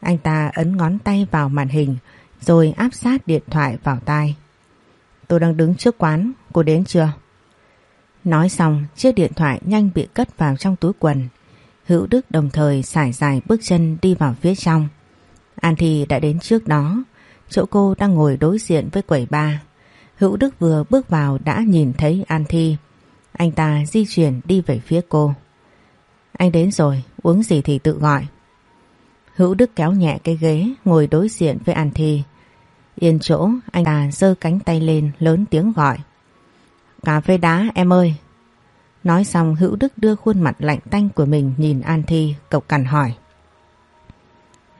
Anh ta ấn ngón tay vào màn hình, rồi áp sát điện thoại vào tai. Tôi đang đứng trước quán, cô đến chưa? Nói xong, chiếc điện thoại nhanh bị cất vào trong túi quần. Hữu Đức đồng thời sải dài bước chân đi vào phía trong. An Thi đã đến trước đó, chỗ cô đang ngồi đối diện với quầy ba. Hữu Đức vừa bước vào đã nhìn thấy An Thi. Anh ta di chuyển đi về phía cô. Anh đến rồi, uống gì thì tự gọi. Hữu Đức kéo nhẹ cái ghế ngồi đối diện với An Thi. Yên chỗ, anh ta giơ cánh tay lên lớn tiếng gọi. Cà phê đá em ơi. Nói xong Hữu Đức đưa khuôn mặt lạnh tanh của mình nhìn An Thi cộc cằn hỏi.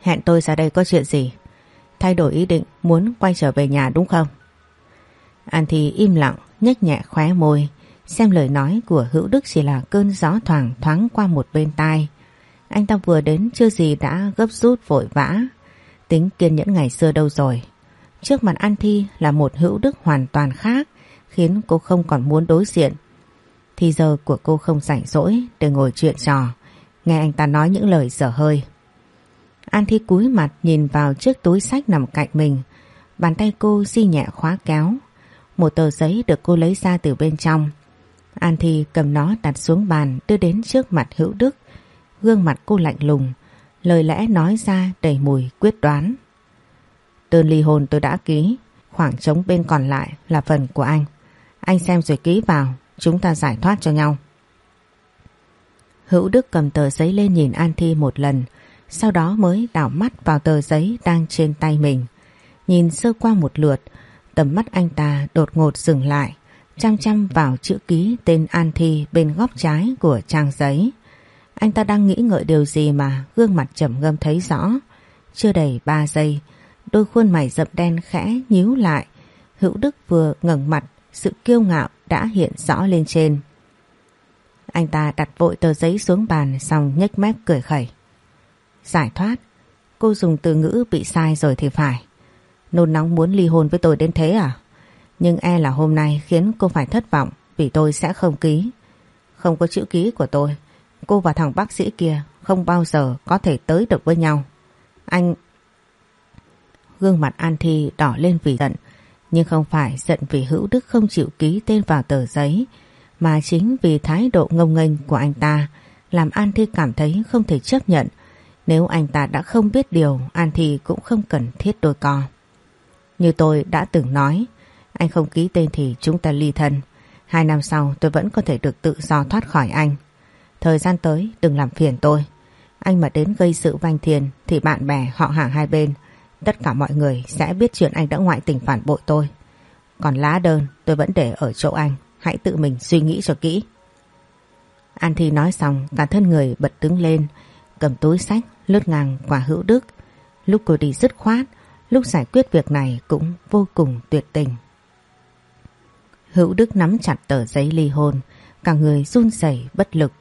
Hẹn tôi ra đây có chuyện gì? Thay đổi ý định muốn quay trở về nhà đúng không? An Thi im lặng, nhếch nhẹ khóe môi, xem lời nói của Hữu Đức chỉ là cơn gió thoảng thoáng qua một bên tai. Anh ta vừa đến chưa gì đã gấp rút vội vã, tính kiên nhẫn ngày xưa đâu rồi. Trước mặt An Thi là một Hữu Đức hoàn toàn khác, khiến cô không còn muốn đối diện. Thì giờ của cô không rảnh rỗi để ngồi chuyện trò, nghe anh ta nói những lời dở hơi. An Thi cúi mặt nhìn vào chiếc túi sách nằm cạnh mình. Bàn tay cô di nhẹ khóa kéo. Một tờ giấy được cô lấy ra từ bên trong. An Thi cầm nó đặt xuống bàn đưa đến trước mặt Hữu Đức. Gương mặt cô lạnh lùng. Lời lẽ nói ra đầy mùi quyết đoán. Đơn ly hôn tôi đã ký. Khoảng trống bên còn lại là phần của anh. Anh xem rồi ký vào. Chúng ta giải thoát cho nhau. Hữu Đức cầm tờ giấy lên nhìn An Thi một lần sau đó mới đảo mắt vào tờ giấy đang trên tay mình. Nhìn sơ qua một lượt, tầm mắt anh ta đột ngột dừng lại, chăm chăm vào chữ ký tên An Thi bên góc trái của trang giấy. Anh ta đang nghĩ ngợi điều gì mà gương mặt trầm ngâm thấy rõ. Chưa đầy 3 giây, đôi khuôn mày rậm đen khẽ nhíu lại. Hữu Đức vừa ngẩng mặt, sự kiêu ngạo đã hiện rõ lên trên. Anh ta đặt vội tờ giấy xuống bàn xong nhếch mép cười khẩy. Giải thoát, cô dùng từ ngữ bị sai rồi thì phải. Nôn nóng muốn ly hôn với tôi đến thế à? Nhưng e là hôm nay khiến cô phải thất vọng vì tôi sẽ không ký. Không có chữ ký của tôi, cô và thằng bác sĩ kia không bao giờ có thể tới được với nhau. Anh... Gương mặt An Thi đỏ lên vì giận, nhưng không phải giận vì Hữu Đức không chịu ký tên vào tờ giấy, mà chính vì thái độ ngông nghênh của anh ta làm An Thi cảm thấy không thể chấp nhận. Nếu anh ta đã không biết điều An Thi cũng không cần thiết đôi co. Như tôi đã từng nói Anh không ký tên thì chúng ta ly thân. Hai năm sau tôi vẫn có thể được tự do thoát khỏi anh. Thời gian tới đừng làm phiền tôi. Anh mà đến gây sự vanh thiền Thì bạn bè họ hàng hai bên Tất cả mọi người sẽ biết chuyện anh đã ngoại tình phản bội tôi Còn lá đơn tôi vẫn để ở chỗ anh Hãy tự mình suy nghĩ cho kỹ An Thi nói xong cả thân người bật đứng lên Cầm túi sách lướt ngang qua hữu đức. Lúc cô đi dứt khoát, lúc giải quyết việc này cũng vô cùng tuyệt tình. Hữu Đức nắm chặt tờ giấy ly hôn, cả người run rẩy bất lực.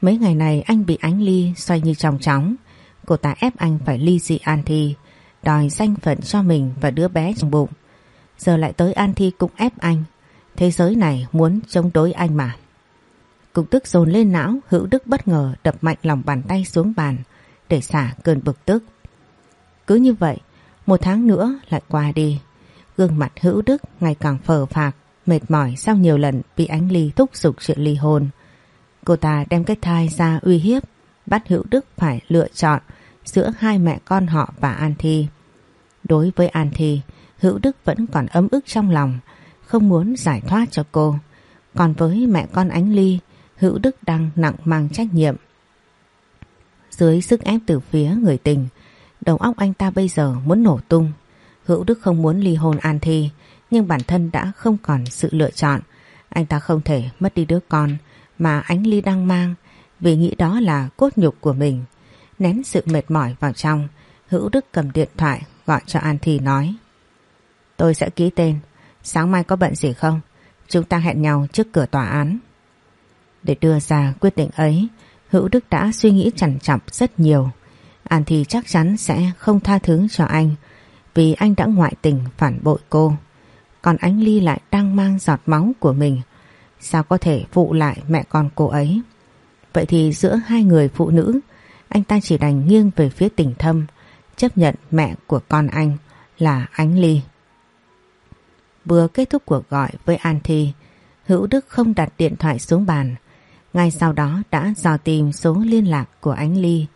Mấy ngày này anh bị ánh ly xoay như trong chóng. Cô ta ép anh phải ly dị An Thi, đòi danh phận cho mình và đứa bé trong bụng. Giờ lại tới An Thi cũng ép anh. Thế giới này muốn chống đối anh mà. Cục tức dồn lên não, Hữu Đức bất ngờ đập mạnh lòng bàn tay xuống bàn, để xả cơn bực tức. Cứ như vậy, một tháng nữa lại qua đi. Gương mặt hữu đức ngày càng phờ phạc, mệt mỏi sau nhiều lần bị ánh ly thúc giục chuyện ly hôn. Cô ta đem cái thai ra uy hiếp, bắt hữu đức phải lựa chọn giữa hai mẹ con họ và An Thi. Đối với An Thi, hữu đức vẫn còn ấm ức trong lòng, không muốn giải thoát cho cô. Còn với mẹ con ánh ly, hữu đức đang nặng mang trách nhiệm dưới sức ép từ phía người tình, đầu óc anh ta bây giờ muốn nổ tung. Hữu Đức không muốn ly hôn An Thi, nhưng bản thân đã không còn sự lựa chọn. Anh ta không thể mất đi đứa con mà Ánh Ly đang mang vì nghĩ đó là cốt nhục của mình. Nén sự mệt mỏi vào trong, Hữu Đức cầm điện thoại gọi cho An Thi nói. Tôi sẽ ký tên, sáng mai có bận gì không? Chúng ta hẹn nhau trước cửa tòa án. Để đưa ra quyết định ấy, Hữu Đức đã suy nghĩ chằn chọc rất nhiều. An Thi chắc chắn sẽ không tha thứ cho anh vì anh đã ngoại tình phản bội cô. Còn Ánh Ly lại đang mang giọt máu của mình. Sao có thể phụ lại mẹ con cô ấy? Vậy thì giữa hai người phụ nữ, anh ta chỉ đành nghiêng về phía tình thâm, chấp nhận mẹ của con anh là Ánh Ly. Vừa kết thúc cuộc gọi với An Thi, Hữu Đức không đặt điện thoại xuống bàn. Ngay sau đó đã dò tìm số liên lạc của Ánh Ly,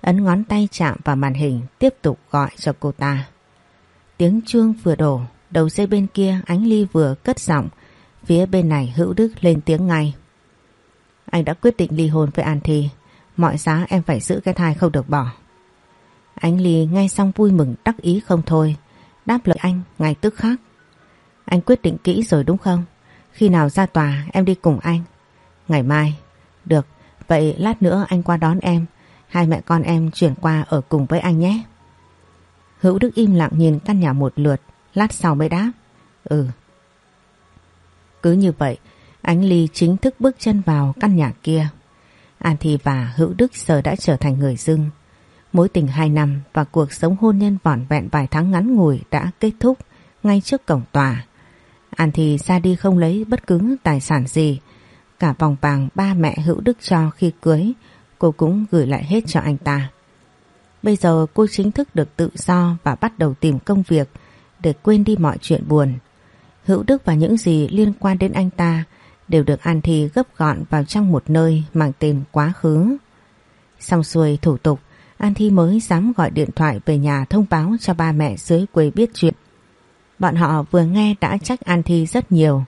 ấn ngón tay chạm vào màn hình tiếp tục gọi cho cô ta. Tiếng chuông vừa đổ, đầu dây bên kia Ánh Ly vừa cất giọng, phía bên này Hữu Đức lên tiếng ngay. Anh đã quyết định ly hôn với An Thi, mọi giá em phải giữ cái thai không được bỏ. Ánh Ly ngay xong vui mừng đắc ý không thôi, đáp lời anh ngay tức khắc. Anh quyết định kỹ rồi đúng không? Khi nào ra tòa em đi cùng anh. Ngày mai. Được, vậy lát nữa anh qua đón em. Hai mẹ con em chuyển qua ở cùng với anh nhé. Hữu Đức im lặng nhìn căn nhà một lượt, lát sau mới đáp. Ừ. Cứ như vậy, Ánh Ly chính thức bước chân vào căn nhà kia. An Thi và Hữu Đức giờ đã trở thành người dưng. Mối tình hai năm và cuộc sống hôn nhân vỏn vẹn vài tháng ngắn ngủi đã kết thúc ngay trước cổng tòa. An Thi ra đi không lấy bất cứ tài sản gì. Cả vòng vàng ba mẹ Hữu Đức cho khi cưới, cô cũng gửi lại hết cho anh ta. Bây giờ cô chính thức được tự do và bắt đầu tìm công việc để quên đi mọi chuyện buồn. Hữu Đức và những gì liên quan đến anh ta đều được An Thi gấp gọn vào trong một nơi mang tên quá khứ. Xong xuôi thủ tục, An Thi mới dám gọi điện thoại về nhà thông báo cho ba mẹ dưới quê biết chuyện. Bọn họ vừa nghe đã trách An Thi rất nhiều,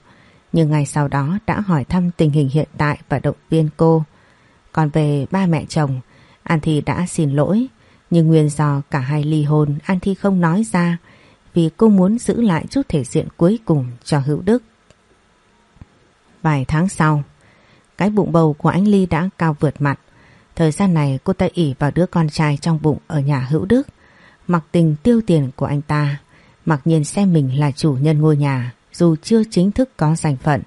nhưng ngày sau đó đã hỏi thăm tình hình hiện tại và động viên cô. Còn về ba mẹ chồng, An Thi đã xin lỗi, nhưng nguyên do cả hai ly hôn An Thi không nói ra vì cô muốn giữ lại chút thể diện cuối cùng cho Hữu Đức. Vài tháng sau, cái bụng bầu của anh Ly đã cao vượt mặt. Thời gian này cô ta ỉ vào đứa con trai trong bụng ở nhà Hữu Đức, mặc tình tiêu tiền của anh ta, mặc nhiên xem mình là chủ nhân ngôi nhà dù chưa chính thức có danh phận.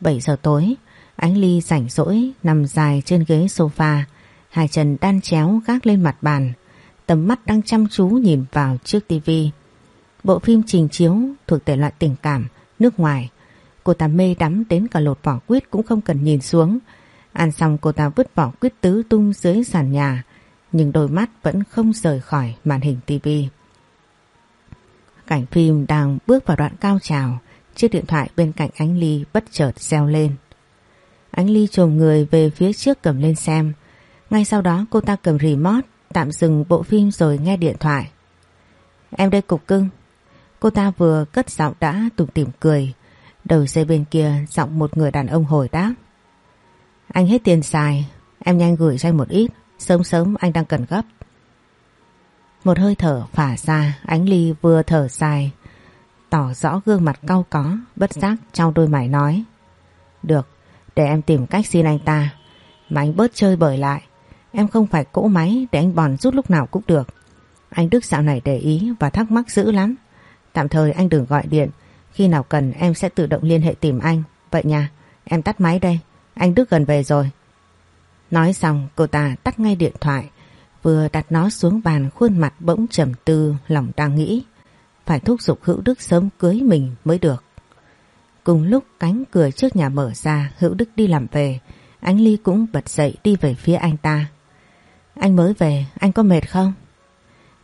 7 giờ tối, Ánh Ly rảnh rỗi nằm dài trên ghế sofa, hai chân đan chéo gác lên mặt bàn, tầm mắt đang chăm chú nhìn vào trước tivi. Bộ phim trình chiếu thuộc thể loại tình cảm, nước ngoài. Cô ta mê đắm đến cả lột vỏ quýt cũng không cần nhìn xuống. Ăn xong cô ta vứt vỏ quýt tứ tung dưới sàn nhà, nhưng đôi mắt vẫn không rời khỏi màn hình tivi. Cảnh phim đang bước vào đoạn cao trào, chiếc điện thoại bên cạnh Ánh Ly bất chợt reo lên. Ánh Ly trồm người về phía trước cầm lên xem. Ngay sau đó cô ta cầm remote, tạm dừng bộ phim rồi nghe điện thoại. Em đây cục cưng. Cô ta vừa cất giọng đã tủm tỉm cười. Đầu dây bên kia giọng một người đàn ông hồi đáp. Anh hết tiền xài, em nhanh gửi cho anh một ít, sớm sớm anh đang cần gấp. Một hơi thở phả ra, ánh ly vừa thở dài, tỏ rõ gương mặt cau có, bất giác trao đôi mày nói. Được, để em tìm cách xin anh ta, mà anh bớt chơi bời lại. Em không phải cỗ máy để anh bòn rút lúc nào cũng được. Anh Đức dạo này để ý và thắc mắc dữ lắm. Tạm thời anh đừng gọi điện, khi nào cần em sẽ tự động liên hệ tìm anh. Vậy nha, em tắt máy đây, anh Đức gần về rồi. Nói xong cô ta tắt ngay điện thoại, vừa đặt nó xuống bàn khuôn mặt bỗng trầm tư lòng đang nghĩ. Phải thúc giục Hữu Đức sớm cưới mình mới được. Cùng lúc cánh cửa trước nhà mở ra Hữu Đức đi làm về Ánh Ly cũng bật dậy đi về phía anh ta Anh mới về Anh có mệt không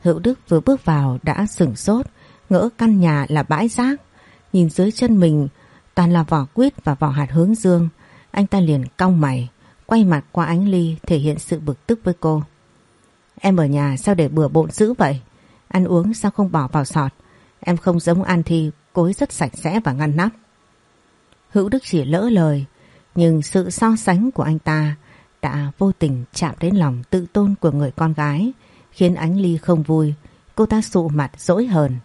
Hữu Đức vừa bước vào đã sửng sốt Ngỡ căn nhà là bãi rác Nhìn dưới chân mình, Toàn là vỏ quýt và vỏ hạt hướng dương. Anh ta liền cong mày, Quay mặt qua ánh ly, thể hiện sự bực tức với cô. Em ở nhà sao để bừa bộn dữ vậy? Ăn uống sao không bỏ vào sọt? Em không giống An Thi, Cô ấy rất sạch sẽ và ngăn nắp. Hữu Đức chỉ lỡ lời, Nhưng sự so sánh của anh ta Đã vô tình chạm đến lòng tự tôn của người con gái, Khiến ánh ly không vui. Cô ta sụ mặt dỗi hờn.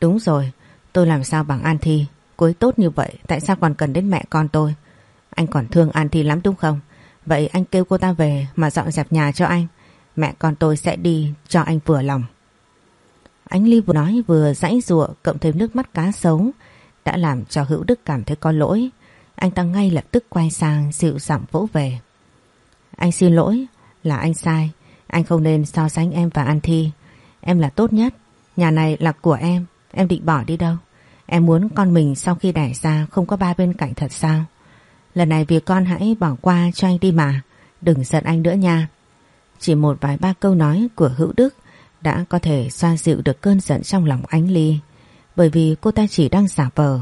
Đúng rồi Tôi làm sao bằng An Thi cuối tốt như vậy Tại sao còn cần đến mẹ con tôi Anh còn thương An Thi lắm đúng không Vậy anh kêu cô ta về mà dọn dẹp nhà cho anh Mẹ con tôi sẽ đi cho anh vừa lòng Anh Ly vừa nói vừa dãy rụa cộng thêm nước mắt cá sấu đã làm cho Hữu Đức cảm thấy có lỗi. Anh ta ngay lập tức quay sang dịu giọng vỗ về. Anh xin lỗi, là anh sai. Anh không nên so sánh em và An Thi. Em là tốt nhất. Nhà này là của em, em định bỏ đi đâu? Em muốn con mình sau khi đẻ ra không có ba bên cạnh thật sao? Lần này vì con hãy bỏ qua cho anh đi mà, đừng giận anh nữa nha. Chỉ một vài ba câu nói của Hữu Đức đã có thể xoa dịu được cơn giận trong lòng Ánh Ly. Bởi vì cô ta chỉ đang giả vờ,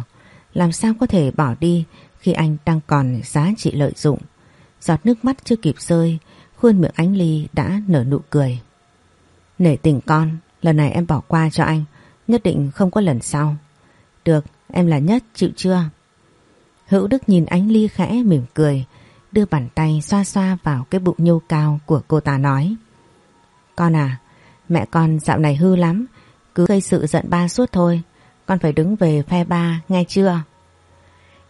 làm sao có thể bỏ đi khi anh đang còn giá trị lợi dụng. Giọt nước mắt chưa kịp rơi, khuôn miệng Ánh Ly đã nở nụ cười. Nể tình con, lần này em bỏ qua cho anh, nhất định không có lần sau. Được, em là nhất, chịu chưa? Hữu Đức nhìn Ánh Ly khẽ mỉm cười, đưa bàn tay xoa xoa vào cái bụng nhô cao của cô ta nói. Con à, mẹ con dạo này hư lắm, cứ gây sự giận ba suốt thôi, con phải đứng về phe ba, nghe chưa?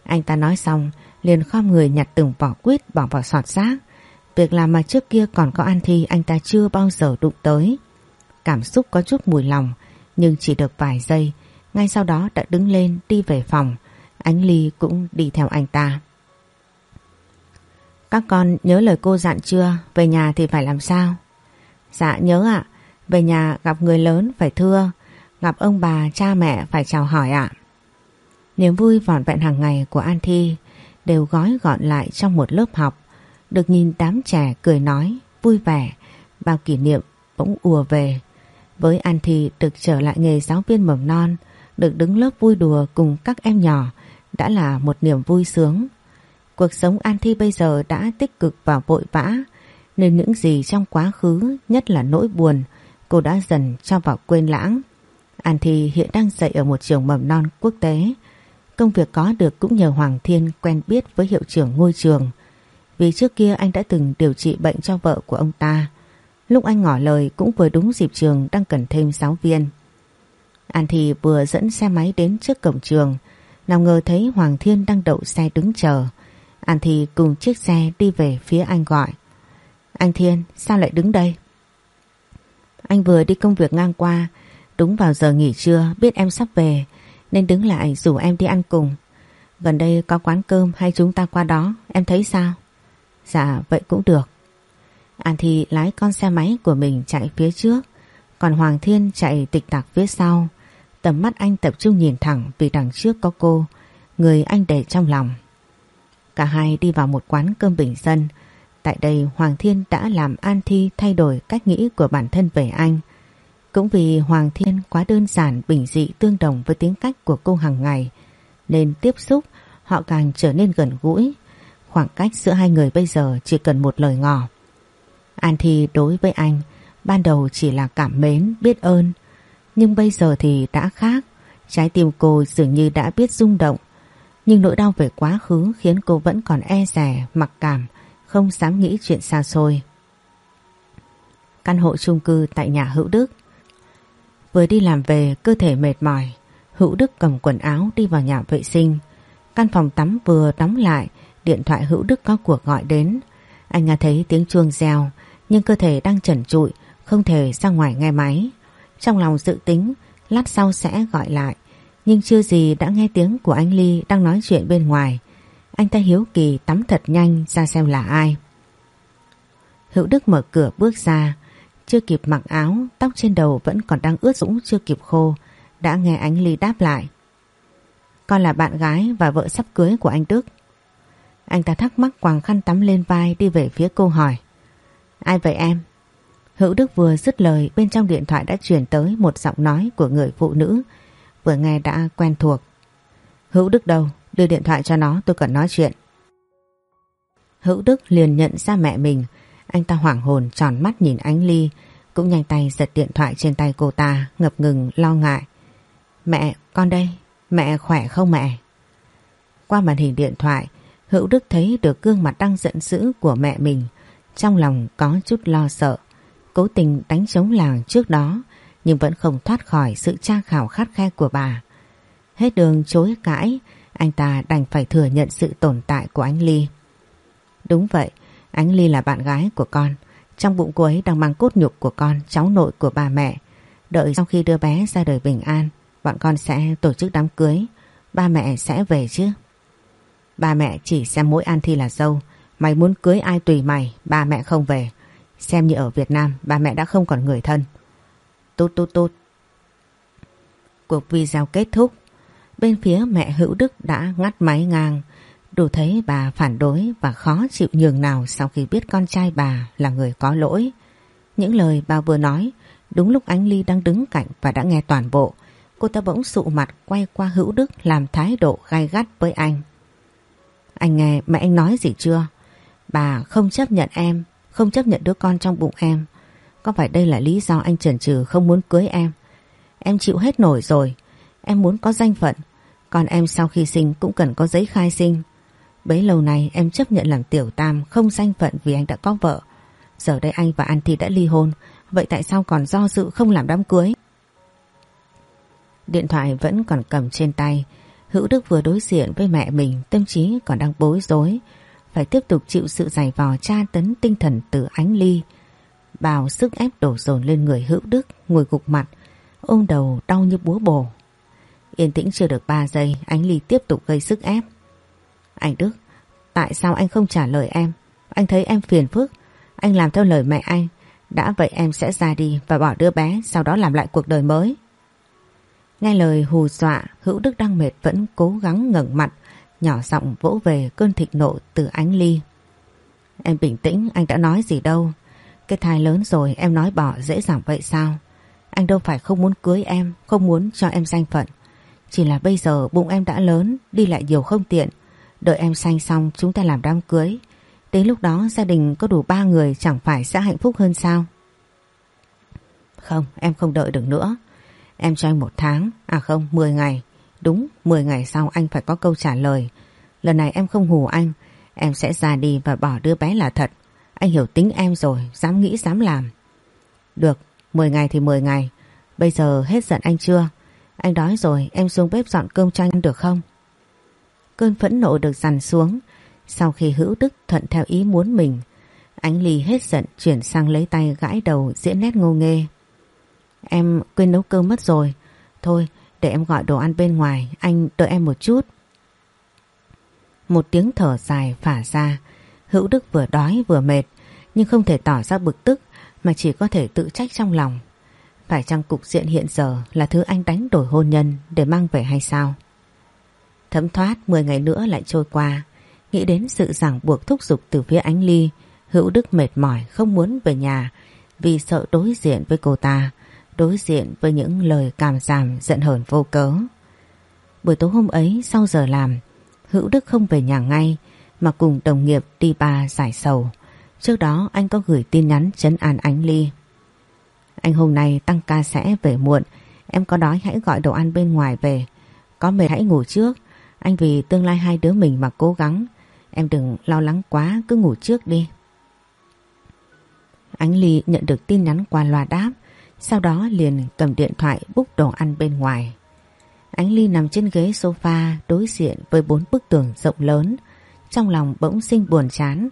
Anh ta nói xong, liền khom người nhặt từng vỏ quýt bỏ vào sọt rác. Việc làm mà trước kia còn có ăn thi anh ta chưa bao giờ đụng tới. Cảm xúc có chút mùi lòng, nhưng chỉ được vài giây, ngay sau đó đã đứng lên đi về phòng. Ánh Ly cũng đi theo anh ta. Các con nhớ lời cô dặn chưa? Về nhà thì phải làm sao? Dạ nhớ ạ. Về nhà gặp người lớn phải thưa. Gặp ông bà, cha mẹ phải chào hỏi ạ. Niềm vui vọn vẹn hàng ngày của An Thi đều gói gọn lại trong một lớp học. Được nhìn đám trẻ cười nói, vui vẻ, bao kỷ niệm bỗng ùa về. Với An Thi được trở lại nghề giáo viên mầm non, được đứng lớp vui đùa cùng các em nhỏ đã là một niềm vui sướng. Cuộc sống An Thi bây giờ đã tích cực và vội vã, nên những gì trong quá khứ, nhất là nỗi buồn, cô đã dần cho vào quên lãng. An Thi hiện đang dạy ở một trường mầm non quốc tế. Công việc có được cũng nhờ Hoàng Thiên quen biết với hiệu trưởng ngôi trường. Vì trước kia anh đã từng điều trị bệnh cho vợ của ông ta. Lúc anh ngỏ lời cũng vừa đúng dịp trường đang cần thêm giáo viên. An thì vừa dẫn xe máy đến trước cổng trường, nào ngờ thấy Hoàng Thiên đang đậu xe đứng chờ. An thì cùng chiếc xe đi về phía anh gọi. Anh Thiên, sao lại đứng đây? Anh vừa đi công việc ngang qua, đúng vào giờ nghỉ trưa biết em sắp về, nên đứng lại rủ em đi ăn cùng. Gần đây có quán cơm hay chúng ta qua đó, em thấy sao? Dạ, vậy cũng được. An Thi lái con xe máy của mình chạy phía trước, còn Hoàng Thiên chạy tịch tạc phía sau. Tầm mắt anh tập trung nhìn thẳng vì đằng trước có cô, người anh để trong lòng. Cả hai đi vào một quán cơm bình dân. Tại đây Hoàng Thiên đã làm An Thi thay đổi cách nghĩ của bản thân về anh. Cũng vì Hoàng Thiên quá đơn giản bình dị tương đồng với tính cách của cô hàng ngày nên tiếp xúc họ càng trở nên gần gũi. Khoảng cách giữa hai người bây giờ chỉ cần một lời ngỏ. An Thi đối với anh ban đầu chỉ là cảm mến, biết ơn. Nhưng bây giờ thì đã khác. Trái tim cô dường như đã biết rung động. Nhưng nỗi đau về quá khứ khiến cô vẫn còn e rè, mặc cảm, không dám nghĩ chuyện xa xôi. Căn hộ chung cư tại nhà Hữu Đức Vừa đi làm về cơ thể mệt mỏi Hữu Đức cầm quần áo đi vào nhà vệ sinh Căn phòng tắm vừa đóng lại Điện thoại Hữu Đức có cuộc gọi đến Anh nghe thấy tiếng chuông reo Nhưng cơ thể đang trần trụi Không thể ra ngoài nghe máy trong lòng dự tính Lát sau sẽ gọi lại Nhưng chưa gì đã nghe tiếng của anh Ly Đang nói chuyện bên ngoài Anh ta hiếu kỳ tắm thật nhanh ra xem là ai Hữu Đức mở cửa bước ra chưa kịp mặc áo, tóc trên đầu vẫn còn đang ướt dũng chưa kịp khô, đã nghe anh Ly đáp lại. Con là bạn gái và vợ sắp cưới của anh Đức. Anh ta thắc mắc quàng khăn tắm lên vai đi về phía cô hỏi. Ai vậy em? Hữu Đức vừa dứt lời, bên trong điện thoại đã chuyển tới một giọng nói của người phụ nữ. Vừa nghe đã quen thuộc. Hữu Đức đâu? Đưa điện thoại cho nó, tôi cần nói chuyện. Hữu Đức liền nhận ra mẹ mình. Anh ta hoảng hồn, tròn mắt nhìn ánh ly, Cũng nhanh tay giật điện thoại trên tay cô ta, Ngập ngừng, lo ngại. Mẹ, con đây. Mẹ khỏe không mẹ? Qua màn hình điện thoại, Hữu Đức thấy được gương mặt đang giận dữ của mẹ mình. Trong lòng có chút lo sợ. Cố tình đánh chống làng trước đó Nhưng vẫn không thoát khỏi sự tra khảo khát khe của bà Hết đường chối cãi Anh ta đành phải thừa nhận sự tồn tại của anh Ly Đúng vậy Ánh Ly là bạn gái của con. Trong bụng cô ấy đang mang cốt nhục của con, cháu nội của bà mẹ. Đợi sau khi đưa bé ra đời bình an, bọn con sẽ tổ chức đám cưới. Ba mẹ sẽ về chứ. Ba mẹ chỉ xem mỗi An Thi là dâu. Mày muốn cưới ai tùy mày, ba mẹ không về. Xem như ở Việt Nam, ba mẹ đã không còn người thân. Tốt tốt tốt. Cuộc video kết thúc. Bên phía mẹ Hữu Đức đã ngắt máy ngang. Đủ thấy bà phản đối và khó chịu nhường nào sau khi biết con trai bà là người có lỗi. Những lời bà vừa nói đúng lúc Ánh Ly đang đứng cạnh và đã nghe toàn bộ. Cô ta bỗng sụ mặt quay qua Hữu Đức làm thái độ gai gắt với anh. Anh nghe mẹ anh nói gì chưa? Bà không chấp nhận em, không chấp nhận đứa con trong bụng em. Có phải đây là lý do anh chần chừ không muốn cưới em? Em chịu hết nổi rồi. Em muốn có danh phận. Còn em sau khi sinh cũng cần có giấy khai sinh. Bấy lâu nay em chấp nhận làm tiểu tam không danh phận vì anh đã có vợ. Giờ đây anh và An Thi đã ly hôn. Vậy tại sao còn do dự không làm đám cưới? Điện thoại vẫn còn cầm trên tay. Hữu Đức vừa đối diện với mẹ mình, tâm trí còn đang bối rối. Phải tiếp tục chịu sự giày vò tra tấn tinh thần từ ánh ly. Bào sức ép đổ dồn lên người Hữu Đức, ngồi gục mặt. Ôm đầu đau như búa bổ. Yên tĩnh chưa được 3 giây, Ánh Ly tiếp tục gây sức ép Anh Đức, Tại sao anh không trả lời em Anh thấy em phiền phức Anh làm theo lời mẹ anh Đã vậy em sẽ ra đi và bỏ đứa bé, Sau đó làm lại cuộc đời mới Nghe lời hù dọa, Hữu Đức đang mệt vẫn cố gắng ngẩng mặt Nhỏ giọng vỗ về cơn thịnh nộ từ ánh ly. Em bình tĩnh, anh đã nói gì đâu. Cái thai lớn rồi, em nói bỏ dễ dàng vậy sao? Anh đâu phải không muốn cưới em, Không muốn cho em danh phận. Chỉ là bây giờ bụng em đã lớn, Đi lại nhiều không tiện. Đợi em sanh xong, chúng ta làm đám cưới. Đến lúc đó, gia đình có đủ ba người, Chẳng phải sẽ hạnh phúc hơn sao? Không, em không đợi được nữa. Em cho anh một tháng À không 10 ngày. Đúng 10 ngày sau anh phải có câu trả lời. Lần này em không hù anh, Em sẽ ra đi và bỏ đứa bé là thật. Anh hiểu tính em rồi, Dám nghĩ, dám làm. Được 10 ngày thì 10 ngày. Bây giờ hết giận anh chưa? Anh đói rồi, em xuống bếp dọn cơm cho anh được không? Cơn phẫn nộ được dằn xuống. Sau khi hữu đức thuận theo ý muốn mình Ánh Ly hết giận chuyển sang lấy tay gãi đầu, diễn nét ngô nghê. Em quên nấu cơm mất rồi. Thôi để em gọi đồ ăn bên ngoài. Anh đợi em một chút. Một tiếng thở dài phả ra. Hữu Đức vừa đói vừa mệt, Nhưng không thể tỏ ra bực tức, Mà chỉ có thể tự trách trong lòng. Phải chăng cục diện hiện giờ Là thứ anh đánh đổi hôn nhân Để mang về hay sao? Thấm thoát 10 ngày nữa lại trôi qua. Nghĩ đến sự ràng buộc thúc giục từ phía ánh ly, Hữu Đức mệt mỏi không muốn về nhà Vì sợ đối diện với cô ta đối diện với những lời cảm giảm giận hờn vô cớ. Buổi tối hôm ấy sau giờ làm, Hữu Đức không về nhà ngay mà cùng đồng nghiệp đi ba giải sầu. Trước đó anh có gửi tin nhắn chấn an Ánh Ly. Anh hôm nay tăng ca sẽ về muộn, em có đói hãy gọi đồ ăn bên ngoài về. Có mệt hãy ngủ trước, anh vì tương lai hai đứa mình mà cố gắng. Em đừng lo lắng quá, cứ ngủ trước đi. Ánh Ly nhận được tin nhắn qua loa đáp, sau đó liền cầm điện thoại búc đồ ăn bên ngoài. Ánh Ly nằm trên ghế sofa đối diện với bốn bức tường rộng lớn. Trong lòng bỗng sinh buồn chán,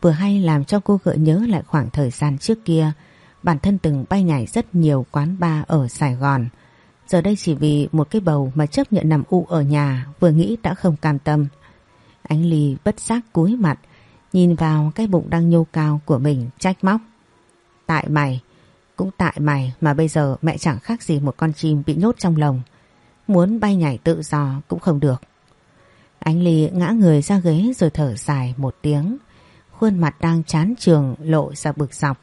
vừa hay làm cho cô gợi nhớ lại khoảng thời gian trước kia. Bản thân từng bay nhảy rất nhiều quán bar ở Sài Gòn. Giờ đây chỉ vì một cái bầu mà chấp nhận nằm u ở nhà vừa nghĩ đã không cam tâm. Ánh Ly bất giác cúi mặt, nhìn vào cái bụng đang nhô cao của mình trách móc. Tại mày, cũng tại mày mà bây giờ mẹ chẳng khác gì một con chim bị nhốt trong lồng. Muốn bay nhảy tự do cũng không được. Anh Ly ngã người ra ghế rồi thở dài một tiếng. Khuôn mặt đang chán trường lộ ra bực dọc.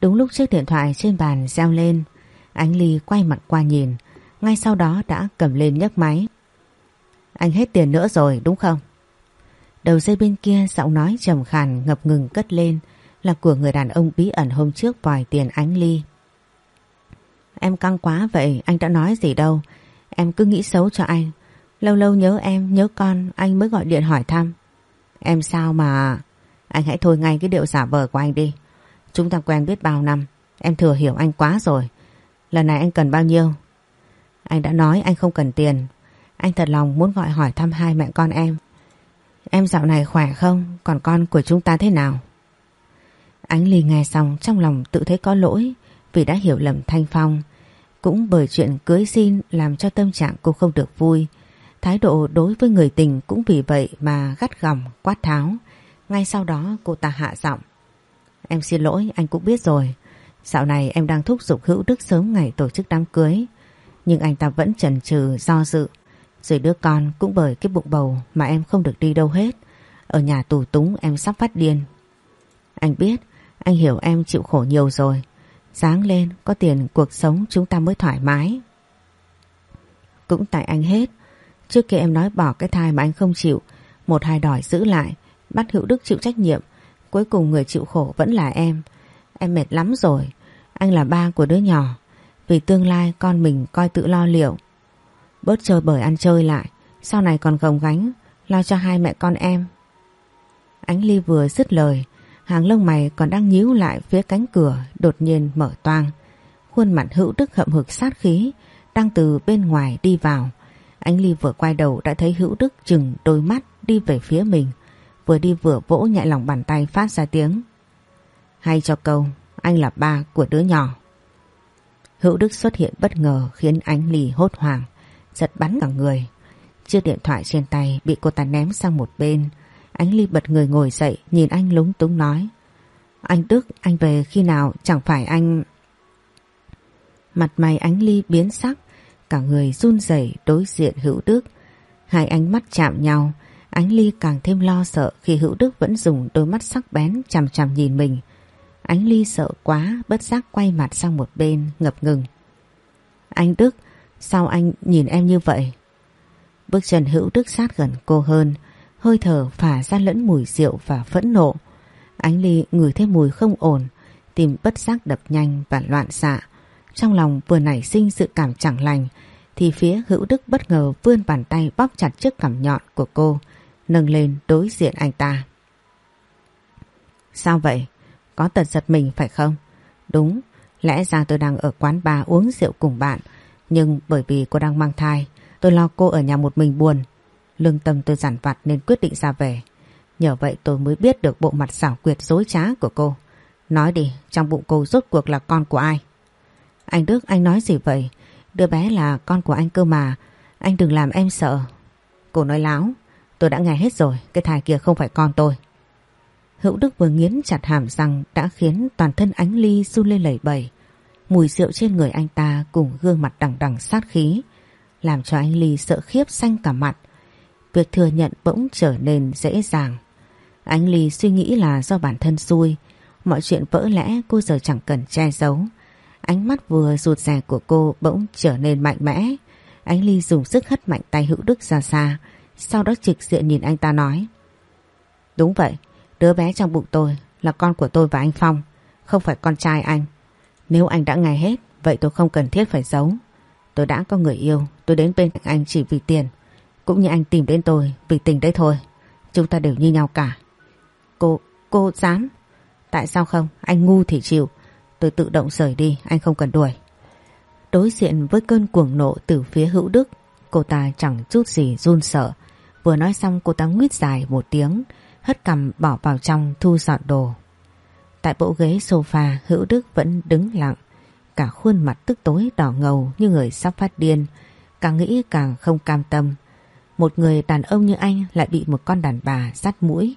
Đúng lúc chiếc điện thoại trên bàn reo lên. Anh Ly quay mặt qua nhìn. Ngay sau đó đã cầm lên nhấc máy. Anh hết tiền nữa rồi, đúng không? Đầu dây bên kia giọng nói trầm khàn ngập ngừng cất lên là của người đàn ông bí ẩn hôm trước vòi tiền ánh ly. Em căng quá vậy, anh đã nói gì đâu. Em cứ nghĩ xấu cho anh. Lâu lâu nhớ em, nhớ con, anh mới gọi điện hỏi thăm. Em sao mà... Anh hãy thôi ngay cái điệu giả vờ của anh đi. Chúng ta quen biết bao năm. Em thừa hiểu anh quá rồi. Lần này anh cần bao nhiêu? Anh đã nói anh không cần tiền. Anh thật lòng muốn gọi hỏi thăm hai mẹ con em. Em dạo này khỏe không? Còn con của chúng ta thế nào? Ánh Ly nghe xong trong lòng tự thấy có lỗi vì đã hiểu lầm Thanh Phong. Cũng bởi chuyện cưới xin làm cho tâm trạng cô không được vui. Thái độ đối với người tình cũng vì vậy mà gắt gỏng, quát tháo. Ngay sau đó cô ta hạ giọng. Em xin lỗi, anh cũng biết rồi. Dạo này em đang thúc giục hữu đức sớm ngày tổ chức đám cưới. Nhưng anh ta vẫn chần chừ do dự. Rồi đứa con cũng bởi cái bụng bầu mà em không được đi đâu hết. Ở nhà tù túng em sắp phát điên. Anh biết, anh hiểu em chịu khổ nhiều rồi. Sáng lên, có tiền cuộc sống chúng ta mới thoải mái. Cũng tại anh hết. Trước kia em nói bỏ cái thai mà anh không chịu. Một hai đòi giữ lại, bắt Hữu Đức chịu trách nhiệm. Cuối cùng người chịu khổ vẫn là em. Em mệt lắm rồi. Anh là ba của đứa nhỏ. Vì tương lai con mình coi tự lo liệu. Bớt chơi bời ăn chơi lại. Sau này còn gồng gánh, lo cho hai mẹ con em. Ánh Ly vừa dứt lời, hàng lông mày còn đang nhíu lại phía cánh cửa đột nhiên mở toang. Khuôn mặt hữu đức hậm hực sát khí, đang từ bên ngoài đi vào. anh Ly vừa quay đầu đã thấy hữu đức chừng đôi mắt đi về phía mình. Vừa đi vừa vỗ nhẹ lòng bàn tay phát ra tiếng. Hay cho câu, anh là ba của đứa nhỏ. Hữu Đức xuất hiện bất ngờ khiến ánh Ly hốt hoảng, giật bắn cả người. Chiếc điện thoại trên tay bị cô ta ném sang một bên. Ánh Ly bật người ngồi dậy nhìn anh lúng túng nói. Anh Đức, anh về khi nào chẳng phải anh... Mặt mày ánh Ly biến sắc, cả người run rẩy đối diện Hữu Đức. Hai ánh mắt chạm nhau, ánh Ly càng thêm lo sợ khi Hữu Đức vẫn dùng đôi mắt sắc bén chằm chằm nhìn mình. Ánh Ly sợ quá, bất giác quay mặt sang một bên, ngập ngừng. Anh Đức, sao anh nhìn em như vậy? Bước chân Hữu Đức sát gần cô hơn, hơi thở phả ra lẫn mùi rượu và phẫn nộ. Ánh Ly ngửi thấy mùi không ổn, tìm bất giác đập nhanh và loạn xạ. Trong lòng vừa nảy sinh sự cảm chẳng lành, thì phía hữu đức bất ngờ vươn bàn tay bóp chặt chiếc cằm nhọn của cô, nâng lên đối diện anh ta. Sao vậy? Có tật giật mình phải không? Đúng, lẽ ra tôi đang ở quán bar uống rượu cùng bạn, nhưng bởi vì cô đang mang thai, tôi lo cô ở nhà một mình buồn, Lương tâm tôi giản vặt nên quyết định ra về. Nhờ vậy tôi mới biết được bộ mặt xảo quyệt dối trá của cô. Nói đi, trong bụng cô rốt cuộc là con của ai? Anh Đức, anh nói gì vậy? Đứa bé là con của anh cơ mà. Anh đừng làm em sợ. Cô nói láo. Tôi đã nghe hết rồi, cái thai kia không phải con tôi. Hữu Đức vừa nghiến chặt hàm răng đã khiến toàn thân ánh ly run lên lẩy bẩy. Mùi rượu trên người anh ta cùng gương mặt đằng đằng sát khí, làm cho anh Ly sợ khiếp xanh cả mặt. Việc thừa nhận bỗng trở nên dễ dàng. Ánh Ly suy nghĩ là do bản thân xui. Mọi chuyện vỡ lẽ cô giờ chẳng cần che giấu. Ánh mắt vừa rụt rè của cô bỗng trở nên mạnh mẽ. Ánh Ly dùng sức hất mạnh tay hữu đức ra xa. Sau đó trực diện nhìn anh ta nói. Đúng vậy, đứa bé trong bụng tôi là con của tôi và anh Phong. Không phải con trai anh. Nếu anh đã nghe hết, vậy tôi không cần thiết phải giấu. Tôi đã có người yêu, tôi đến bên anh chỉ vì tiền. Cũng như anh tìm đến tôi vì tình đấy thôi. Chúng ta đều như nhau cả. Cô, cô dám? Tại sao không? Anh ngu thì chịu. Tôi tự động rời đi, anh không cần đuổi. Đối diện với cơn cuồng nộ từ phía hữu đức, cô ta chẳng chút gì run sợ. Vừa nói xong cô ta nguyết dài một tiếng, hất cầm bỏ vào trong thu dọn đồ. Tại bộ ghế sofa hữu đức vẫn đứng lặng, cả khuôn mặt tức tối đỏ ngầu như người sắp phát điên, càng nghĩ càng không cam tâm. Một người đàn ông như anh lại bị một con đàn bà dắt mũi.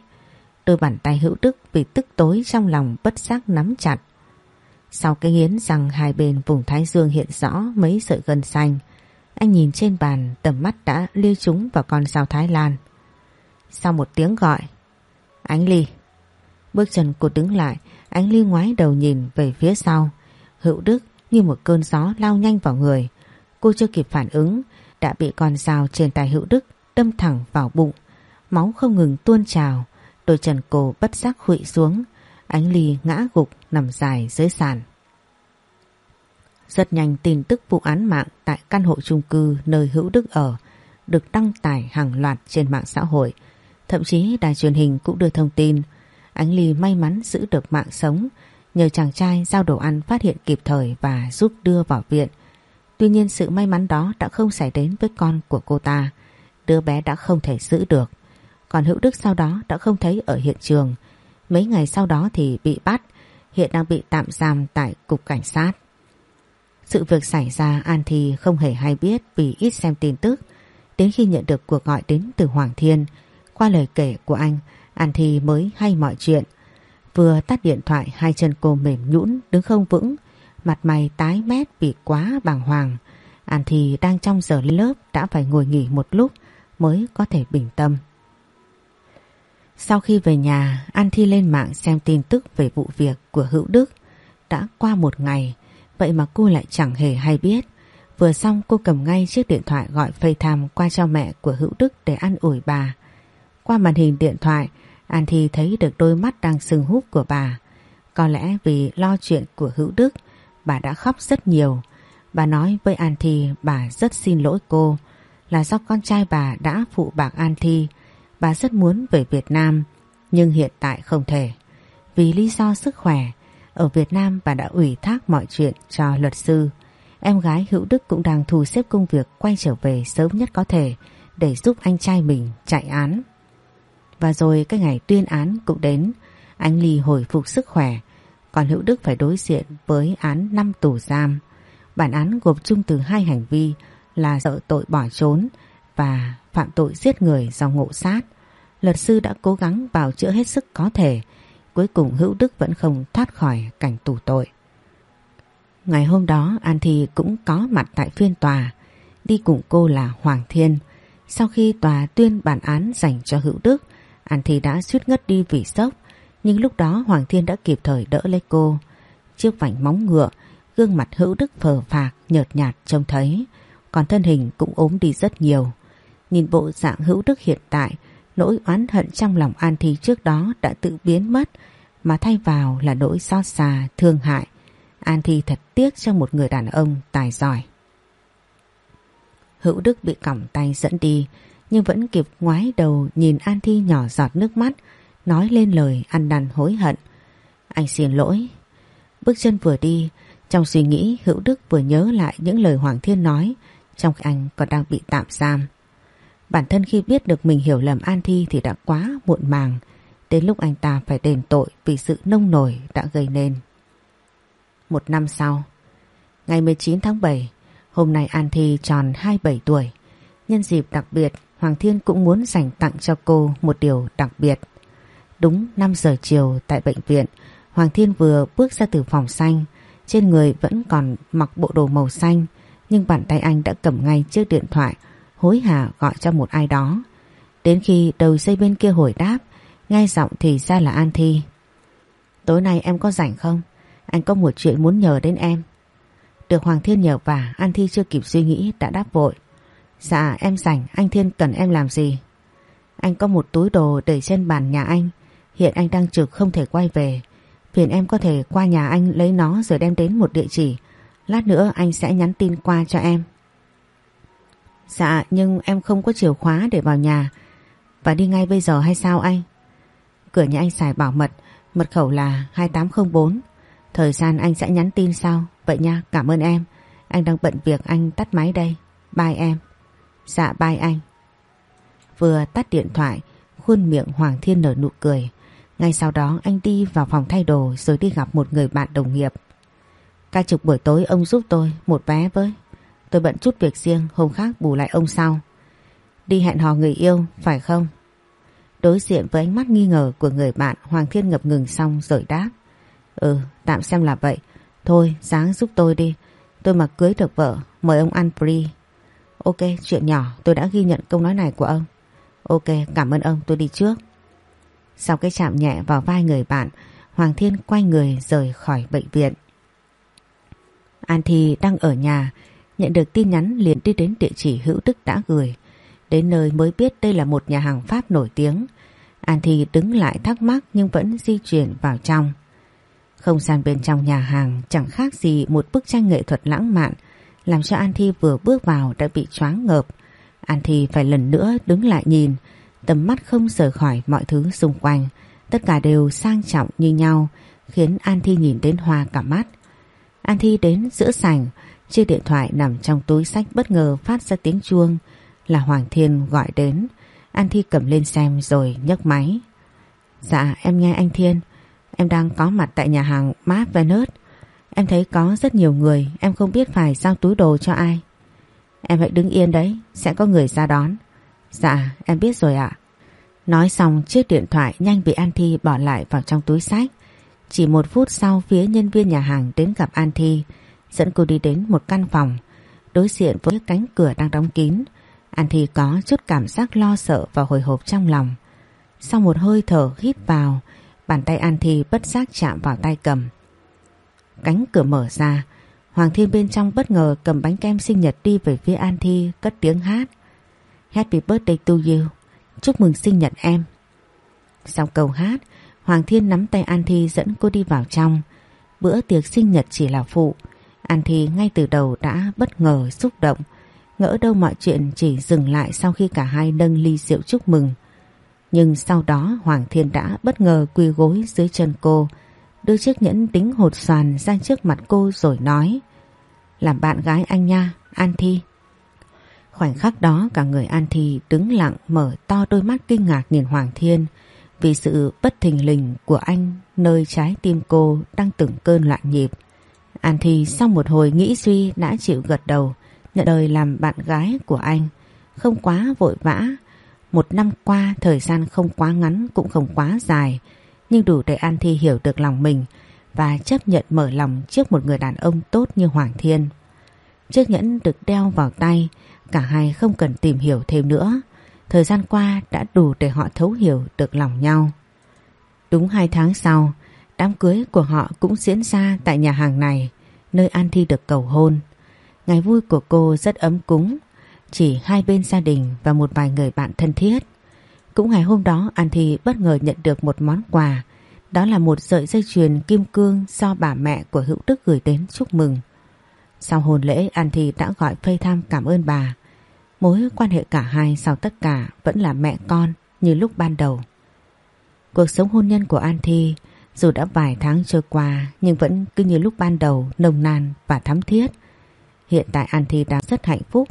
Đôi bàn tay hữu đức vì tức tối trong lòng bất giác nắm chặt. Sau cái nghiến răng hai bên vùng thái dương hiện rõ mấy sợi gân xanh. Anh nhìn trên bàn tầm mắt đã lưu chúng vào con sao Thái Lan. Sau một tiếng gọi, Ánh Ly. Bước chân cô đứng lại, Ánh Ly ngoái đầu nhìn về phía sau. Hữu Đức như một cơn gió lao nhanh vào người. Cô chưa kịp phản ứng, đã bị con dao trên tay hữu đức đâm thẳng vào bụng. Máu không ngừng tuôn trào, đôi chân cô bất giác khụy xuống. Ánh Ly ngã gục nằm dài dưới sàn. Rất nhanh tin tức vụ án mạng tại căn hộ chung cư nơi hữu đức ở được đăng tải hàng loạt trên mạng xã hội. Thậm chí đài truyền hình cũng đưa thông tin Ánh Ly may mắn giữ được mạng sống nhờ chàng trai giao đồ ăn phát hiện kịp thời và giúp đưa vào viện. Tuy nhiên sự may mắn đó đã không xảy đến với con của cô ta. Đứa bé đã không thể giữ được. Còn Hữu Đức sau đó đã không thấy ở hiện trường. Mấy ngày sau đó thì bị bắt, hiện đang bị tạm giam tại cục cảnh sát. Sự việc xảy ra An Thi không hề hay biết vì ít xem tin tức. Đến khi nhận được cuộc gọi đến từ Hoàng Thiên, qua lời kể của anh, An Thi mới hay mọi chuyện. Vừa tắt điện thoại hai chân cô mềm nhũn đứng không vững, Mặt mày tái mét vì quá bàng hoàng. An Thi đang trong giờ lớp đã phải ngồi nghỉ một lúc mới có thể bình tâm. Sau khi về nhà, An Thi lên mạng xem tin tức về vụ việc của Hữu Đức. Đã qua một ngày, vậy mà cô lại chẳng hề hay biết. Vừa xong cô cầm ngay chiếc điện thoại gọi FaceTime qua cho mẹ của Hữu Đức để ăn ủi bà. Qua màn hình điện thoại, An Thi thấy được đôi mắt đang sưng húp của bà. Có lẽ vì lo chuyện của Hữu Đức, bà đã khóc rất nhiều. Bà nói với An Thi bà rất xin lỗi cô là do con trai bà đã phụ bạc An Thi. Bà rất muốn về Việt Nam nhưng hiện tại không thể. Vì lý do sức khỏe, ở Việt Nam bà đã ủy thác mọi chuyện cho luật sư. Em gái Hữu Đức cũng đang thu xếp công việc quay trở về sớm nhất có thể để giúp anh trai mình chạy án. Và rồi cái ngày tuyên án cũng đến, anh Ly hồi phục sức khỏe, còn Hữu Đức phải đối diện với án 5 tù giam. Bản án gộp chung từ hai hành vi là sợ tội bỏ trốn và phạm tội giết người do ngộ sát. Luật sư đã cố gắng bào chữa hết sức có thể, cuối cùng Hữu Đức vẫn không thoát khỏi cảnh tù tội. Ngày hôm đó An Thi cũng có mặt tại phiên tòa, đi cùng cô là Hoàng Thiên. Sau khi tòa tuyên bản án dành cho Hữu Đức, An Thi đã suýt ngất đi vì sốc, nhưng lúc đó Hoàng Thiên đã kịp thời đỡ lấy cô. Chiếc vảnh móng ngựa, gương mặt Hữu Đức phờ phạc, nhợt nhạt trông thấy, còn thân hình cũng ốm đi rất nhiều. Nhìn bộ dạng Hữu Đức hiện tại, nỗi oán hận trong lòng An Thi trước đó đã tự biến mất, mà thay vào là nỗi xót xa, thương hại. An Thi thật tiếc cho một người đàn ông tài giỏi. Hữu Đức bị còng tay dẫn đi, nhưng vẫn kịp ngoái đầu nhìn An Thi nhỏ giọt nước mắt, nói lên lời ăn năn hối hận. Anh xin lỗi. Bước chân vừa đi, trong suy nghĩ Hữu Đức vừa nhớ lại những lời Hoàng Thiên nói trong khi anh còn đang bị tạm giam. Bản thân khi biết được mình hiểu lầm An Thi thì đã quá muộn màng, đến lúc anh ta phải đền tội vì sự nông nổi đã gây nên. Một năm sau, ngày 19 tháng 7, hôm nay An Thi tròn 27 tuổi. Nhân dịp đặc biệt, Hoàng Thiên cũng muốn dành tặng cho cô một điều đặc biệt. Đúng 5 giờ chiều tại bệnh viện, Hoàng Thiên vừa bước ra từ phòng xanh, trên người vẫn còn mặc bộ đồ màu xanh, nhưng bàn tay anh đã cầm ngay chiếc điện thoại, hối hả gọi cho một ai đó. Đến khi đầu dây bên kia hồi đáp, ngay giọng thì ra là An Thi. Tối nay em có rảnh không? Anh có một chuyện muốn nhờ đến em. Được Hoàng Thiên nhờ và An Thi chưa kịp suy nghĩ đã đáp vội. Dạ em rảnh, anh Thiên cần em làm gì? Anh có một túi đồ để trên bàn nhà anh. Hiện anh đang trực không thể quay về. Phiền em có thể qua nhà anh lấy nó rồi đem đến một địa chỉ. Lát nữa anh sẽ nhắn tin qua cho em. Dạ nhưng em không có chìa khóa để vào nhà. Và đi ngay bây giờ hay sao anh? Cửa nhà anh xài bảo mật, mật khẩu là 2804. Thời gian anh sẽ nhắn tin sau. Vậy nha, cảm ơn em. Anh đang bận việc anh tắt máy đây. Bye em. Dạ bye anh. Vừa tắt điện thoại, khuôn miệng Hoàng Thiên nở nụ cười. Ngay sau đó anh đi vào phòng thay đồ rồi đi gặp một người bạn đồng nghiệp. Ca trực buổi tối ông giúp tôi một vé với. Tôi bận chút việc riêng, hôm khác bù lại ông sau. Đi hẹn hò người yêu, phải không? Đối diện với ánh mắt nghi ngờ của người bạn Hoàng Thiên ngập ngừng xong rồi đáp. Ừ, tạm xem là vậy. Thôi, sáng giúp tôi đi. Tôi mà cưới được vợ, mời ông ăn free. Ok, chuyện nhỏ, tôi đã ghi nhận câu nói này của ông. Ok, cảm ơn ông, tôi đi trước. Sau cái chạm nhẹ vào vai người bạn, Hoàng Thiên quay người rời khỏi bệnh viện. An Thi đang ở nhà, nhận được tin nhắn liền đi đến địa chỉ hữu đức đã gửi. Đến nơi mới biết đây là một nhà hàng Pháp nổi tiếng. An Thi đứng lại thắc mắc nhưng vẫn di chuyển vào trong. Không gian bên trong nhà hàng chẳng khác gì một bức tranh nghệ thuật lãng mạn, làm cho An Thi vừa bước vào đã bị choáng ngợp. An Thi phải lần nữa đứng lại nhìn, tầm mắt không rời khỏi mọi thứ xung quanh. Tất cả đều sang trọng như nhau, khiến An Thi nhìn đến hoa cả mắt. An Thi đến giữa sảnh, chiếc điện thoại nằm trong túi sách bất ngờ phát ra tiếng chuông, là Hoàng Thiên gọi đến. An Thi cầm lên xem rồi nhấc máy. Dạ em nghe anh Thiên, em đang có mặt tại nhà hàng Map Venus. Em thấy có rất nhiều người, em không biết phải giao túi đồ cho ai. Em hãy đứng yên đấy, sẽ có người ra đón. Dạ, em biết rồi ạ. Nói xong chiếc điện thoại nhanh bị An Thi bỏ lại vào trong túi sách. Chỉ một phút sau phía nhân viên nhà hàng đến gặp An Thi, dẫn cô đi đến một căn phòng. Đối diện với cánh cửa đang đóng kín, An Thi có chút cảm giác lo sợ và hồi hộp trong lòng. Sau một hơi thở hít vào, bàn tay An Thi bất giác chạm vào tay cầm. Cánh cửa mở ra, Hoàng Thiên bên trong bất ngờ cầm bánh kem sinh nhật đi về phía An Thi cất tiếng hát. Happy birthday to you, chúc mừng sinh nhật em. Sau câu hát, Hoàng Thiên nắm tay An Thi dẫn cô đi vào trong. Bữa tiệc sinh nhật chỉ là phụ, An Thi ngay từ đầu đã bất ngờ xúc động, ngỡ đâu mọi chuyện chỉ dừng lại sau khi cả hai nâng ly rượu chúc mừng. Nhưng sau đó Hoàng Thiên đã bất ngờ quỳ gối dưới chân cô, đưa chiếc nhẫn tính hột xoàn ra trước mặt cô rồi nói Làm bạn gái anh nha, An Thi. Khoảnh khắc đó cả người An Thi đứng lặng mở to đôi mắt kinh ngạc nhìn Hoàng Thiên vì sự bất thình lình của anh nơi trái tim cô đang từng cơn loạn nhịp. An Thi sau một hồi nghĩ suy đã chịu gật đầu nhận đời làm bạn gái của anh. Không quá vội vã. Một năm qua thời gian không quá ngắn cũng không quá dài nhưng đủ để An Thi hiểu được lòng mình và chấp nhận mở lòng trước một người đàn ông tốt như Hoàng Thiên. Chiếc nhẫn được đeo vào tay, cả hai không cần tìm hiểu thêm nữa. Thời gian qua đã đủ để họ thấu hiểu được lòng nhau. Đúng hai tháng sau, đám cưới của họ cũng diễn ra tại nhà hàng này, nơi An Thi được cầu hôn. Ngày vui của cô rất ấm cúng, chỉ hai bên gia đình và một vài người bạn thân thiết. Cũng ngày hôm đó An Thi bất ngờ nhận được một món quà, đó là một sợi dây chuyền kim cương do bà mẹ của Hữu Đức gửi đến chúc mừng. Sau hôn lễ An Thi đã gọi phây tham cảm ơn bà. Mối quan hệ cả hai sau tất cả vẫn là mẹ con như lúc ban đầu. Cuộc sống hôn nhân của An Thi dù đã vài tháng trôi qua nhưng vẫn cứ như lúc ban đầu nồng nàn và thắm thiết. Hiện tại An Thi đang rất hạnh phúc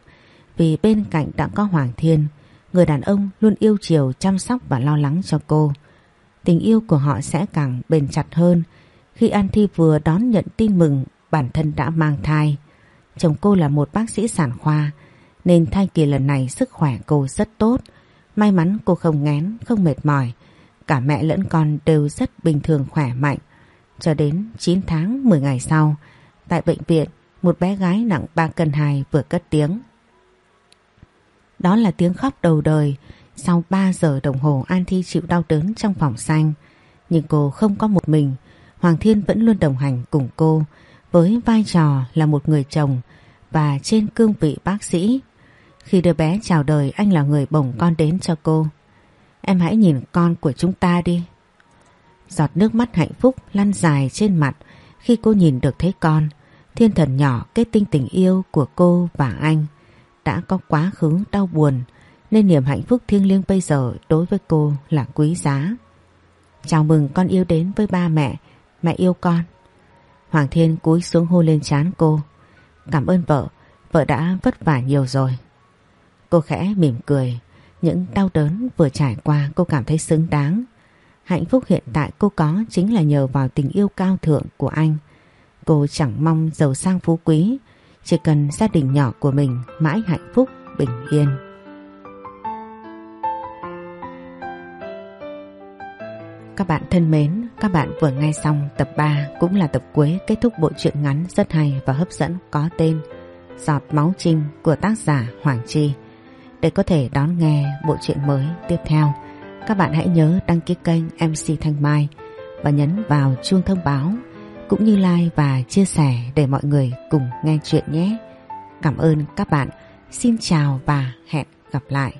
vì bên cạnh đã có Hoàng Thiên, người đàn ông luôn yêu chiều chăm sóc và lo lắng cho cô. Tình yêu của họ sẽ càng bền chặt hơn khi An Thi vừa đón nhận tin mừng bản thân đã mang thai. Chồng cô là một bác sĩ sản khoa nên thai kỳ lần này sức khỏe cô rất tốt. May mắn cô không ngén, không mệt mỏi. Cả mẹ lẫn con đều rất bình thường khỏe mạnh. Cho đến 9 tháng 10 ngày sau, tại bệnh viện, một bé gái nặng 3 cân 2 vừa cất tiếng. Đó là tiếng khóc đầu đời. Sau 3 giờ đồng hồ An Thi chịu đau đớn trong phòng xanh. Nhưng cô không có một mình. Hoàng Thiên vẫn luôn đồng hành cùng cô với vai trò là một người chồng và trên cương vị bác sĩ. Khi đứa bé chào đời anh là người bồng con đến cho cô. Em hãy nhìn con của chúng ta đi. Giọt nước mắt hạnh phúc lăn dài trên mặt khi cô nhìn được thấy con. Thiên thần nhỏ kết tinh tình yêu của cô và anh đã có quá khứ đau buồn nên niềm hạnh phúc thiêng liêng bây giờ đối với cô là quý giá. Chào mừng con yêu đến với ba mẹ, mẹ yêu con. Hoàng Thiên cúi xuống hôn lên trán cô. Cảm ơn vợ, vợ đã vất vả nhiều rồi. Cô khẽ mỉm cười, những đau đớn vừa trải qua cô cảm thấy xứng đáng. Hạnh phúc hiện tại cô có chính là nhờ vào tình yêu cao thượng của anh. Cô chẳng mong giàu sang phú quý, chỉ cần gia đình nhỏ của mình mãi hạnh phúc, bình yên. Các bạn thân mến, các bạn vừa nghe xong tập 3 cũng là tập cuối kết thúc bộ truyện ngắn rất hay và hấp dẫn có tên Giọt Máu Trinh của tác giả Hoàng Chi. Để có thể đón nghe bộ truyện mới tiếp theo, các bạn hãy nhớ đăng ký kênh MC Thanh Mai và nhấn vào chuông thông báo cũng như like và chia sẻ để mọi người cùng nghe chuyện nhé. Cảm ơn các bạn. Xin chào và hẹn gặp lại.